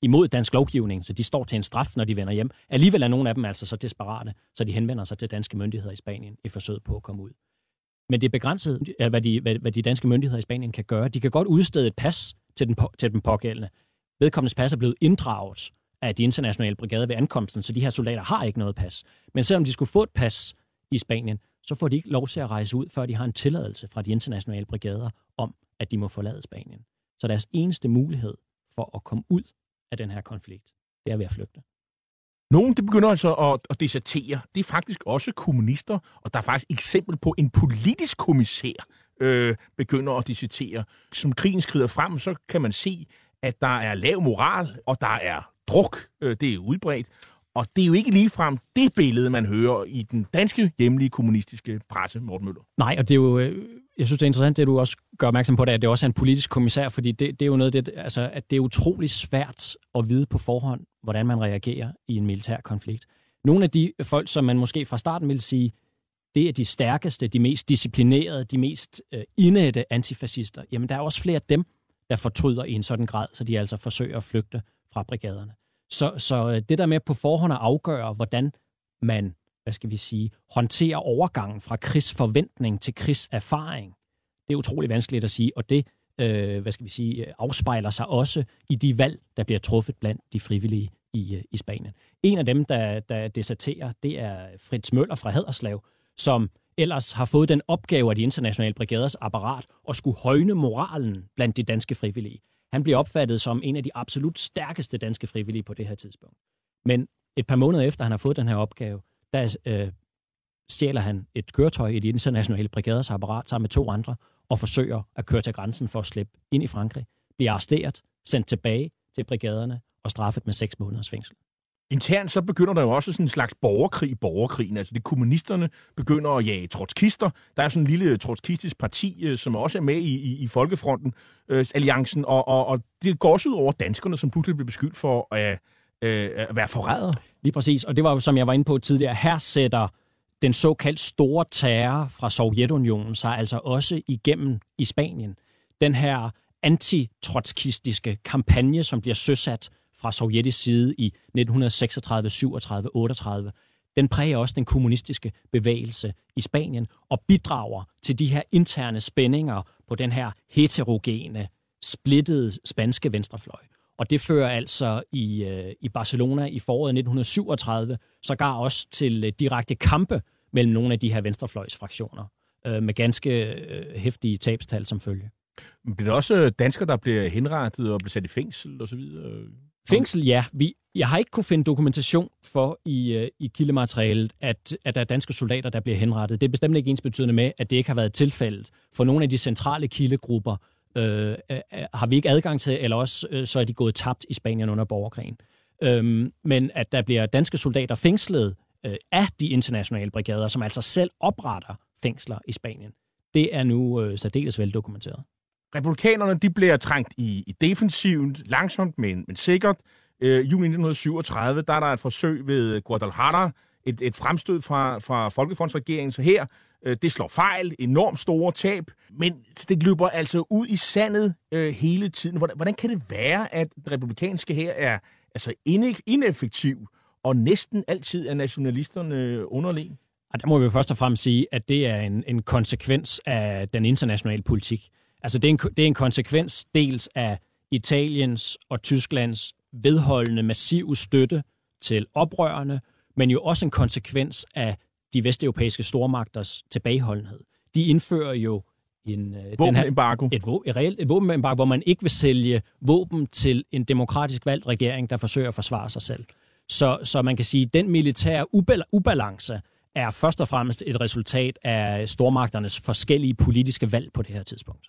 imod dansk lovgivning, så de står til en straf, når de vender hjem. Alligevel er nogle af dem altså så desperate, så de henvender sig til danske myndigheder i Spanien i forsøget på at komme ud. Men det er begrænset, hvad de, hvad, hvad de danske myndigheder i Spanien kan gøre. De kan godt udstede et pas til den, til den pågældende. Vedkommendes pas er blevet inddraget af de internationale brigader ved ankomsten, så de her soldater har ikke noget pas. Men selvom de skulle få et pas i Spanien, så får de ikke lov til at rejse ud, før de har en tilladelse fra de internationale brigader om, at de må forlade Spanien. Så deres eneste mulighed for at komme ud af den her konflikt, det er ved at flygte. Nogle de begynder altså at, at desertere. Det er faktisk også kommunister, og der er faktisk eksempel på en politisk kommissær øh, begynder at desertere. Som krigen skrider frem, så kan man se, at der er lav moral, og der er druk. Øh, det er udbredt. Og det er jo ikke ligefrem det billede, man hører i den danske hjemlige kommunistiske presse, Morten Møller. Nej, og det er jo, øh, jeg synes, det er interessant, det du også gør opmærksom på, det, at det også er en politisk kommissær, fordi det, det er jo noget, det, altså, at det er utrolig svært at vide på forhånd, hvordan man reagerer i en militær konflikt. Nogle af de folk, som man måske fra starten vil sige, det er de stærkeste, de mest disciplinerede, de mest øh, indætte antifascister, jamen der er også flere af dem, der fortryder i en sådan grad, så de altså forsøger at flygte fra brigaderne. Så, så øh, det der med på forhånd at afgøre, hvordan man, hvad skal vi sige, håndterer overgangen fra krigsforventning til krigserfaring, det er utrolig vanskeligt at sige, og det, øh, hvad skal vi sige, øh, afspejler sig også i de valg, der bliver truffet blandt de frivillige i, øh, i Spanien. En af dem, der, der deserterer, det er Fritz Møller fra Haderslev, som ellers har fået den opgave af de internationale brigaders apparat at skulle højne moralen blandt de danske frivillige. Han bliver opfattet som en af de absolut stærkeste danske frivillige på det her tidspunkt. Men et par måneder efter, han har fået den her opgave, der øh, stjæler han et køretøj i de internationale brigaders apparat sammen med to andre, og forsøger at køre til grænsen for at slippe ind i Frankrig, bliver arresteret, sendt tilbage til brigaderne og straffet med seks måneders fængsel. Internt så begynder der jo også sådan en slags borgerkrig i borgerkrigen. Altså det kommunisterne begynder at jage trotskister. Der er sådan en lille trotskistisk parti, øh, som også er med i, i, i Folkefronten, øh, alliancen, og, og, og det går også ud over danskerne, som pludselig bliver beskyldt for at, øh, øh at være forrædere. Lige præcis, og det var jo, som jeg var inde på tidligere, her sætter den såkaldt store terror fra Sovjetunionen sig altså også igennem i Spanien. Den her antitrotskistiske kampagne, som bliver søsat fra sovjetisk side i 1936, 37, 38, den præger også den kommunistiske bevægelse i Spanien og bidrager til de her interne spændinger på den her heterogene, splittede spanske venstrefløj. Og det fører altså i, øh, i Barcelona i foråret 1937 sågar også til øh, direkte kampe mellem nogle af de her venstrefløjsfraktioner, øh, med ganske øh, hæftige tabstal som følge. Men bliver der også øh, danskere, der bliver henrettet og bliver sat i fængsel osv.? Fængsel, ja. Vi, jeg har ikke kunne finde dokumentation for i, øh, i kildematerialet, at, at der er danske soldater, der bliver henrettet. Det er bestemt ikke ensbetydende med, at det ikke har været tilfældet. For nogle af de centrale kildegrupper øh, øh, har vi ikke adgang til, eller også øh, så er de gået tabt i Spanien under borgerkrigen. Øhm, men at der bliver danske soldater fængslet øh, af de internationale brigader, som altså selv opretter fængsler i Spanien, det er nu øh, særdeles veldokumenteret republikanerne de bliver trængt i, i defensiven, langsomt, men, men sikkert. Øh, juni 1937, der er der et forsøg ved Guadalajara, et, et fremstød fra, fra Folkefondsregeringen, så her, øh, det slår fejl, enormt store tab, men det løber altså ud i sandet øh, hele tiden. Hvordan, hvordan kan det være, at den republikanske her er altså ineffektiv, og næsten altid er nationalisterne underlegen? Der må vi først og fremmest sige, at det er en, en konsekvens af den internationale politik. Altså det er, en, det er en konsekvens dels af Italiens og Tysklands vedholdende massive støtte til oprørerne, men jo også en konsekvens af de vesteuropæiske stormagters tilbageholdenhed. De indfører jo en, øh, våbenembargo. Den her, et, et reelt et våbenembargo, hvor man ikke vil sælge våben til en demokratisk valgt regering, der forsøger at forsvare sig selv. Så, så man kan sige, at den militære ubalance er først og fremmest et resultat af stormagternes forskellige politiske valg på det her tidspunkt.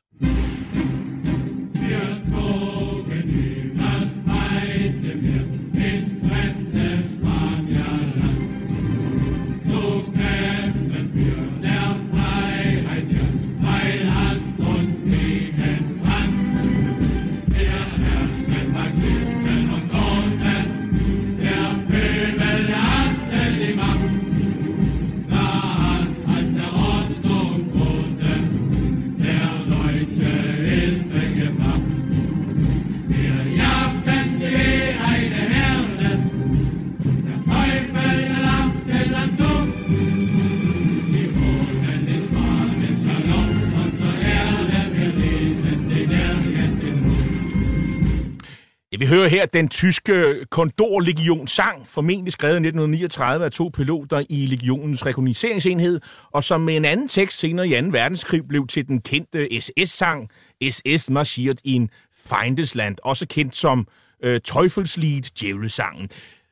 Ja, vi hører her den tyske Kondorlegion sang, formentlig skrevet i 1939 af to piloter i legionens rekogniseringsenhed, og som med en anden tekst senere i 2. verdenskrig blev til den kendte SS-sang SS marschiert in Feindesland, også kendt som øh, Teufelslied, djævlesangen.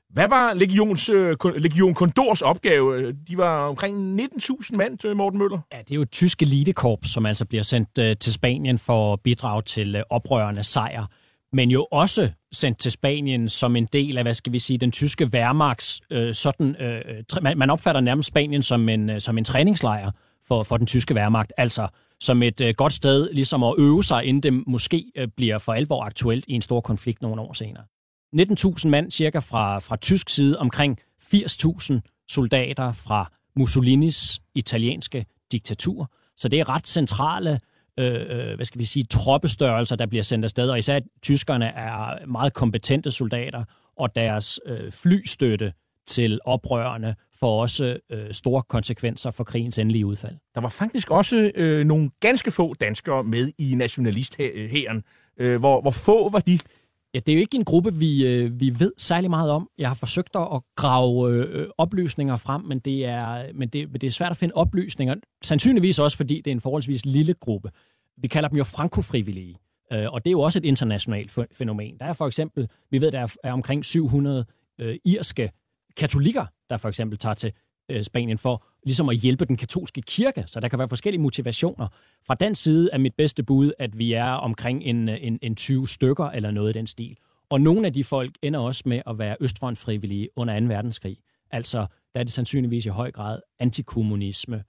Hvad var Legions, øh, Legion Kondors opgave? Øh, de var omkring 19.000 mand, øh, Morten Møller. Ja, det er jo et tysk elitekorps, som altså bliver sendt øh, til Spanien for at bidrage til øh, oprørende sejr men jo også sendt til Spanien som en del af, hvad skal vi sige, den tyske værmaks, øh, sådan, øh, man, man opfatter nærmest Spanien som en, øh, som en træningslejr for, for den tyske værmagt, altså som et øh, godt sted ligesom at øve sig, inden det måske øh, bliver for alvor aktuelt i en stor konflikt nogle år senere. 19.000 mand cirka fra, fra tysk side, omkring 80.000 soldater fra Mussolinis italienske diktatur. Så det er ret centrale Øh, øh, hvad skal vi sige, troppestørrelser, der bliver sendt afsted, og især tyskerne er meget kompetente soldater, og deres øh, flystøtte til oprørerne får også øh, store konsekvenser for krigens endelige udfald. Der var faktisk også øh, nogle ganske få danskere med i nationalisthæren. Øh, hvor, hvor få var de? Ja, det er jo ikke en gruppe, vi, øh, vi ved særlig meget om. Jeg har forsøgt at grave øh, oplysninger frem, men, det er, men det, det er svært at finde oplysninger. Sandsynligvis også, fordi det er en forholdsvis lille gruppe. Vi kalder dem jo frankofrivillige, øh, og det er jo også et internationalt fænomen. Der er for eksempel, vi ved, der er omkring 700 øh, irske katolikker, der for eksempel tager til øh, Spanien for ligesom at hjælpe den katolske kirke, så der kan være forskellige motivationer. Fra den side er mit bedste bud, at vi er omkring en, øh, en, en 20 stykker eller noget i den stil. Og nogle af de folk ender også med at være østfrontfrivillige under 2. verdenskrig. Altså, der er det sandsynligvis i høj grad antikommunisme,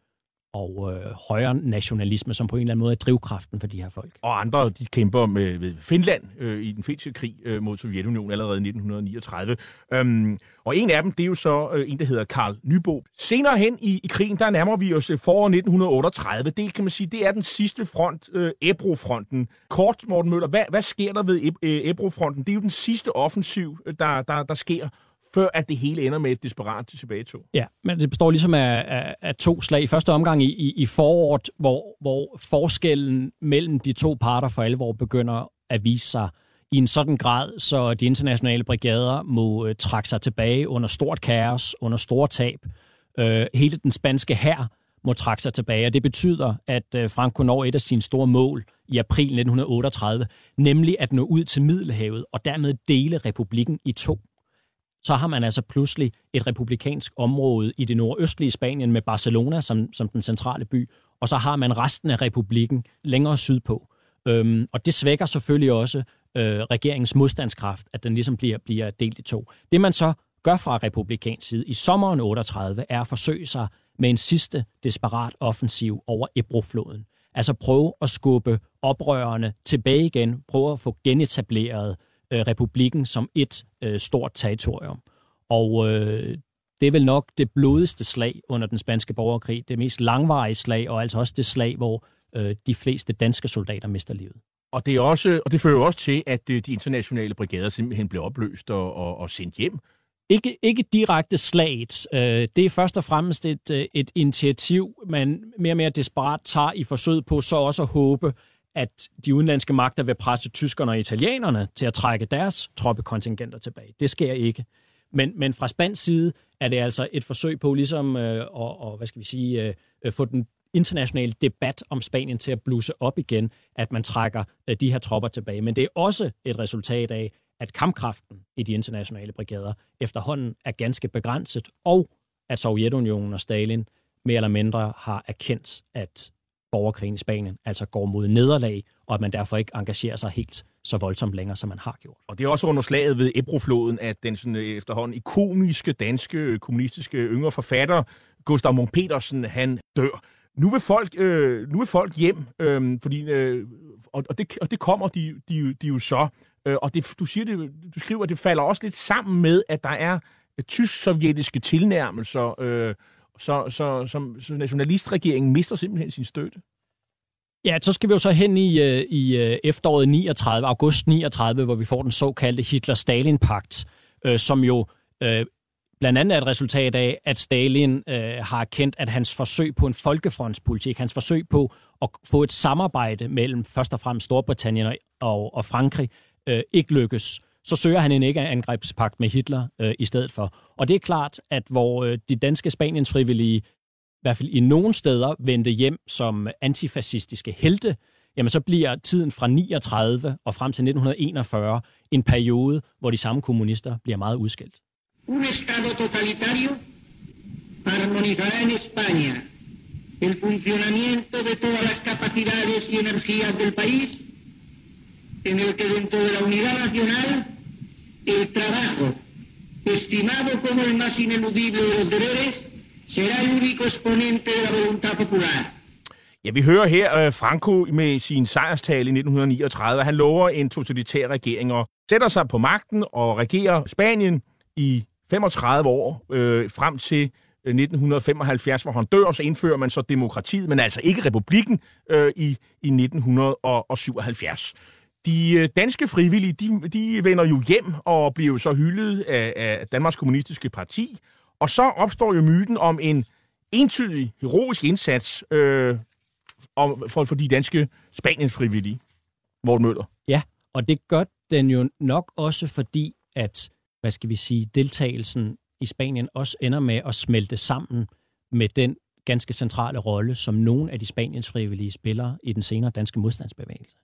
og øh, højre nationalisme, som på en eller anden måde er drivkraften for de her folk. Og andre, de kæmper med, med Finland øh, i den finske krig øh, mod Sovjetunionen allerede i 1939. Øhm, og en af dem, det er jo så øh, en, der hedder Karl Nybo. Senere hen i, i krigen, der nærmer vi os øh, foråret 1938. Det kan man sige, det er den sidste front, øh, Ebro-fronten. Kort, Morten Møller, hvad, hvad sker der ved Ebrofronten? Øh, Ebro-fronten? Det er jo den sidste offensiv, øh, der, der, der sker før at det hele ender med et desperat tilbagetog. Ja, men det består ligesom af, af, af to slag. I første omgang i, i, i foråret, hvor, hvor forskellen mellem de to parter for alvor begynder at vise sig i en sådan grad, så de internationale brigader må øh, trække sig tilbage under stort kaos, under store tab. Øh, hele den spanske hær må trække sig tilbage, og det betyder, at øh, Franco når et af sine store mål i april 1938, nemlig at nå ud til Middelhavet og dermed dele republikken i to så har man altså pludselig et republikansk område i det nordøstlige Spanien med Barcelona som, som den centrale by, og så har man resten af republikken længere sydpå. Øhm, og det svækker selvfølgelig også øh, regeringens modstandskraft, at den ligesom bliver, bliver delt i to. Det man så gør fra republikansk side i sommeren 38, er at forsøge sig med en sidste desperat offensiv over Ebrofloden. Altså prøve at skubbe oprørerne tilbage igen, prøve at få genetableret øh, republikken som et øh, stort territorium. Og øh, det er vel nok det blodigste slag under den spanske borgerkrig, det mest langvarige slag, og altså også det slag, hvor øh, de fleste danske soldater mister livet. Og det, er også, og det fører også til, at øh, de internationale brigader simpelthen bliver opløst og, og, og sendt hjem. Ikke, ikke direkte slaget. Øh, det er først og fremmest et, øh, et initiativ, man mere og mere desperat tager i forsøget på så også at håbe, at de udenlandske magter vil presse tyskerne og italienerne til at trække deres troppekontingenter tilbage. Det sker ikke. Men, men fra spansk side er det altså et forsøg på ligesom øh, at, og, hvad skal vi sige, øh, få den internationale debat om Spanien til at bluse op igen, at man trækker øh, de her tropper tilbage. Men det er også et resultat af, at kampkraften i de internationale brigader efterhånden er ganske begrænset, og at Sovjetunionen og Stalin mere eller mindre har erkendt, at borgerkrigen i Spanien altså går mod nederlag, og at man derfor ikke engagerer sig helt så voldsomt længere, som man har gjort. Og det er også under slaget ved Ebrofloden, at den sådan, øh, efterhånden ikoniske danske øh, kommunistiske yngre forfatter, Gustav Munk Petersen, han dør. Nu vil folk, øh, nu vil folk hjem, øh, fordi, øh, og, og, det, og det kommer de, de, de jo så. Øh, og det, du, siger det, du skriver, at det falder også lidt sammen med, at der er øh, tysk-sovjetiske tilnærmelser, øh, så, så, så, så nationalistregeringen mister simpelthen sin støtte. Ja, så skal vi jo så hen i, øh, i øh, efteråret 39, august 39, hvor vi får den såkaldte Hitler-Stalin-pagt, øh, som jo øh, blandt andet er et resultat af, at Stalin øh, har kendt, at hans forsøg på en folkefrontspolitik, hans forsøg på at få et samarbejde mellem først og fremmest Storbritannien og, og Frankrig, øh, ikke lykkes. Så søger han en ikke-angrebspagt med Hitler øh, i stedet for. Og det er klart, at hvor øh, de danske Spaniens frivillige i hvert fald i nogle steder vendte hjem som antifascistiske helte, jamen så bliver tiden fra 39 og frem til 1941 en periode, hvor de samme kommunister bliver meget udskilt. Un Estado totalitario armonizará en España el funcionamiento de todas las capacidades y energías del país, en el que dentro de la unidad nacional el trabajo, estimado como el más ineludible de los deberes, será el único exponente de la voluntad popular. Ja, vi hører her uh, Franco med sin sejrstale i 1939. Han lover en totalitær regering og sætter sig på magten og regerer Spanien i 35 år øh, frem til øh, 1975, hvor han dør, og så indfører man så demokratiet, men altså ikke republikken øh, i, i 1977. De øh, danske frivillige, de, de vender jo hjem og bliver jo så hyldet af, af Danmarks Kommunistiske Parti, og så opstår jo myten om en entydig, heroisk indsats øh, om, for, for de danske Spaniens frivillige. Morten Møller. Ja, og det gør den jo nok også fordi, at hvad skal vi sige, deltagelsen i Spanien også ender med at smelte sammen med den ganske centrale rolle, som nogle af de Spaniens frivillige spiller i den senere danske modstandsbevægelse.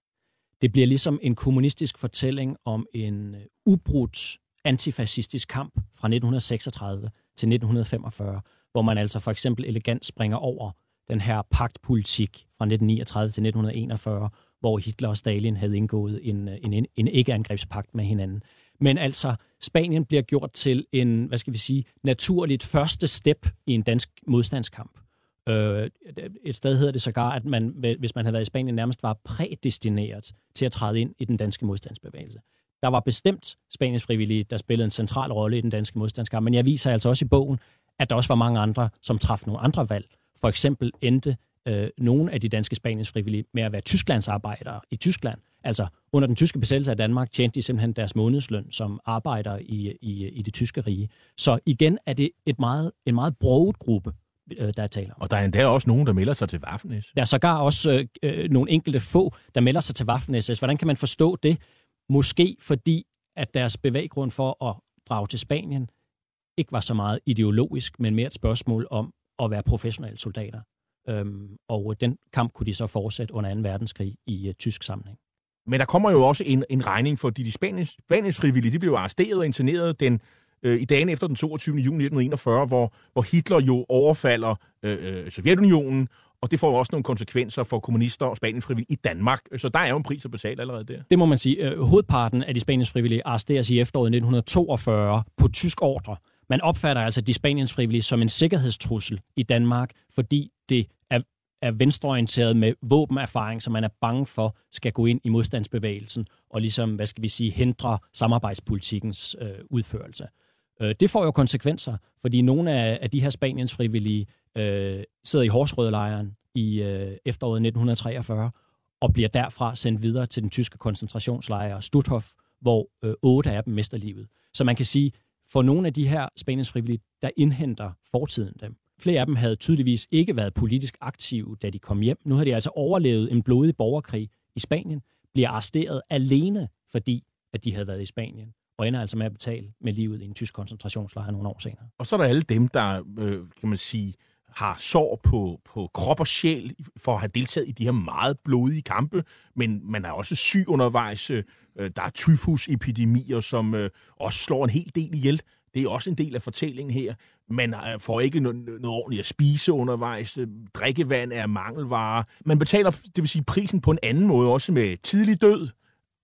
Det bliver ligesom en kommunistisk fortælling om en øh, ubrudt antifascistisk kamp fra 1936 til 1945, hvor man altså for eksempel elegant springer over den her pagtpolitik fra 1939 til 1941, hvor Hitler og Stalin havde indgået en, øh, en, en ikke-angrebspagt med hinanden. Men altså, Spanien bliver gjort til en, hvad skal vi sige, naturligt første step i en dansk modstandskamp. Øh, et sted hedder det sågar, at man, hvis man havde været i Spanien, nærmest var prædestineret til at træde ind i den danske modstandsbevægelse. Der var bestemt Spaniens frivillige, der spillede en central rolle i den danske modstandskamp, men jeg viser altså også i bogen, at der også var mange andre, som traf nogle andre valg. For eksempel endte øh, nogle af de danske Spaniens frivillige med at være Tysklands arbejdere i Tyskland. Altså under den tyske besættelse af Danmark tjente de simpelthen deres månedsløn som arbejdere i, i, i det tyske rige. Så igen er det et meget, en meget broget gruppe, øh, der er tale om. Og der er endda også nogen, der melder sig til Waffen-SS. Der er sågar også øh, øh, nogle enkelte få, der melder sig til Waffen-SS. Hvordan kan man forstå det? Måske fordi, at deres bevæggrund for at drage til Spanien ikke var så meget ideologisk, men mere et spørgsmål om at være professionelle soldater. Øhm, og den kamp kunne de så fortsætte under 2. verdenskrig i uh, tysk sammenhæng. Men der kommer jo også en, en regning, fordi de spanisk, spanisk frivillige de blev arresteret og interneret den, øh, i dagen efter den 22. juni 1941, hvor, hvor Hitler jo overfalder øh, øh, Sovjetunionen, og det får jo også nogle konsekvenser for kommunister og spanisk frivillige i Danmark. Så der er jo en pris at betale allerede der. Det må man sige. Øh, hovedparten af de spanisk frivillige arresteres i efteråret 1942 på tysk ordre. Man opfatter altså de spaniens frivillige som en sikkerhedstrussel i Danmark, fordi det er, er venstreorienteret med våbenerfaring, som man er bange for skal gå ind i modstandsbevægelsen og ligesom, hvad skal vi sige, hindre samarbejdspolitikkens øh, udførelse. Øh, det får jo konsekvenser, fordi nogle af, af de her Spaniens frivillige øh, sidder i Horsrødlejren i øh, efteråret 1943 og bliver derfra sendt videre til den tyske koncentrationslejr Stutthof, hvor øh, otte af dem mister livet. Så man kan sige, for nogle af de her Spaniens frivillige, der indhenter fortiden dem. Flere af dem havde tydeligvis ikke været politisk aktive, da de kom hjem. Nu har de altså overlevet en blodig borgerkrig i Spanien, bliver arresteret alene, fordi at de havde været i Spanien, og ender altså med at betale med livet i en tysk koncentrationslejr nogle år senere. Og så er der alle dem, der, øh, kan man sige, har sår på, på krop og sjæl for at have deltaget i de her meget blodige kampe, men man er også syg undervejs. Øh, der er tyfusepidemier, som øh, også slår en hel del ihjel. Det er også en del af fortællingen her. Man øh, får ikke noget, noget ordentligt at spise undervejs. Øh, drikkevand er mangelvare. Man betaler, det vil sige, prisen på en anden måde, også med tidlig død,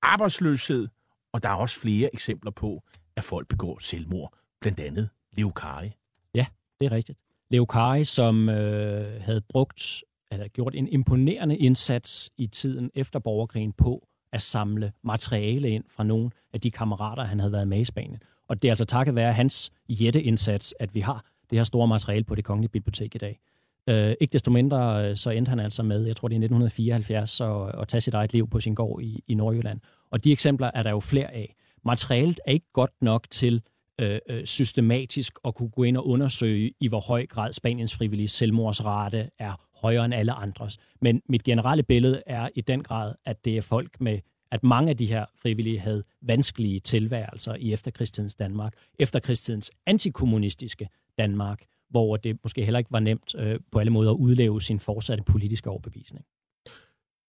arbejdsløshed, og der er også flere eksempler på, at folk begår selvmord, blandt andet Leo Kari. Ja, det er rigtigt. Leo Kari, som øh, havde brugt, eller gjort en imponerende indsats i tiden efter borgerkrigen på at samle materiale ind fra nogle af de kammerater, han havde været med i Spanien. Og det er altså takket være hans jætteindsats, at vi har det her store materiale på det kongelige bibliotek i dag. Øh, ikke desto mindre, øh, så endte han altså med, jeg tror det er 1974, at, at tage sit eget liv på sin gård i, i Nordjylland. Og de eksempler er der jo flere af. Materialet er ikke godt nok til øh, øh, systematisk at kunne gå ind og undersøge, i hvor høj grad Spaniens frivillige selvmordsrate er højere end alle andres. Men mit generelle billede er i den grad, at det er folk med at mange af de her frivillige havde vanskelige tilværelser i efterkrigstidens Danmark, efterkrigstidens antikommunistiske Danmark, hvor det måske heller ikke var nemt øh, på alle måder at udleve sin fortsatte politiske overbevisning.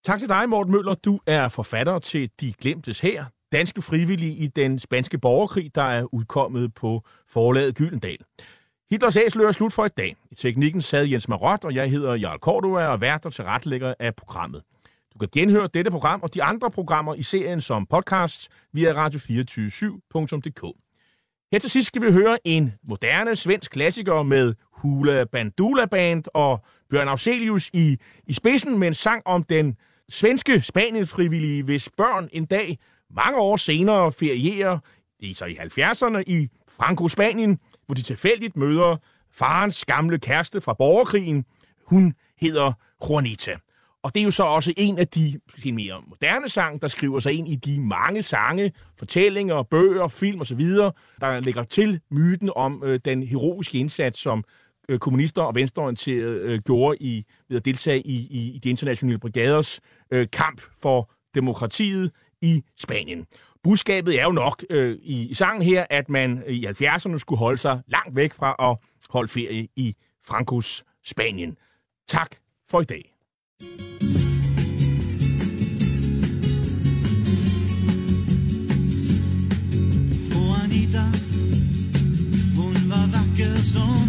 Tak til dig, Morten Møller. Du er forfatter til De Glemtes her, danske frivillige i den spanske borgerkrig, der er udkommet på forlaget Gyldendal. Hitlers æsler er slut for i dag. I teknikken sad Jens Marot, og jeg hedder Jarl Cordua og vært og tilrettelægger af programmet. Du kan genhøre dette program og de andre programmer i serien som podcast via radio247.dk. Her til sidst skal vi høre en moderne svensk klassiker med Hula Bandula Band og Bjørn Afselius i, i spidsen med en sang om den svenske Spanien-frivillige, hvis børn en dag, mange år senere, ferierer, det er så i 70'erne, i Franco-Spanien, hvor de tilfældigt møder farens gamle kæreste fra borgerkrigen. Hun hedder Juanita. Og det er jo så også en af de mere moderne sange, der skriver sig ind i de mange sange, fortællinger, bøger, film osv., der lægger til myten om øh, den heroiske indsats, som øh, kommunister og venstreorienterede øh, gjorde i, ved at deltage i, i, i de internationale brigaders øh, kamp for demokratiet i Spanien. Budskabet er jo nok øh, i, i sangen her, at man øh, i 70'erne skulle holde sig langt væk fra at holde ferie i Frankos Spanien. Tak for i dag. Juanita, hun var vakker som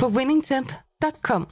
på winningtemp.com.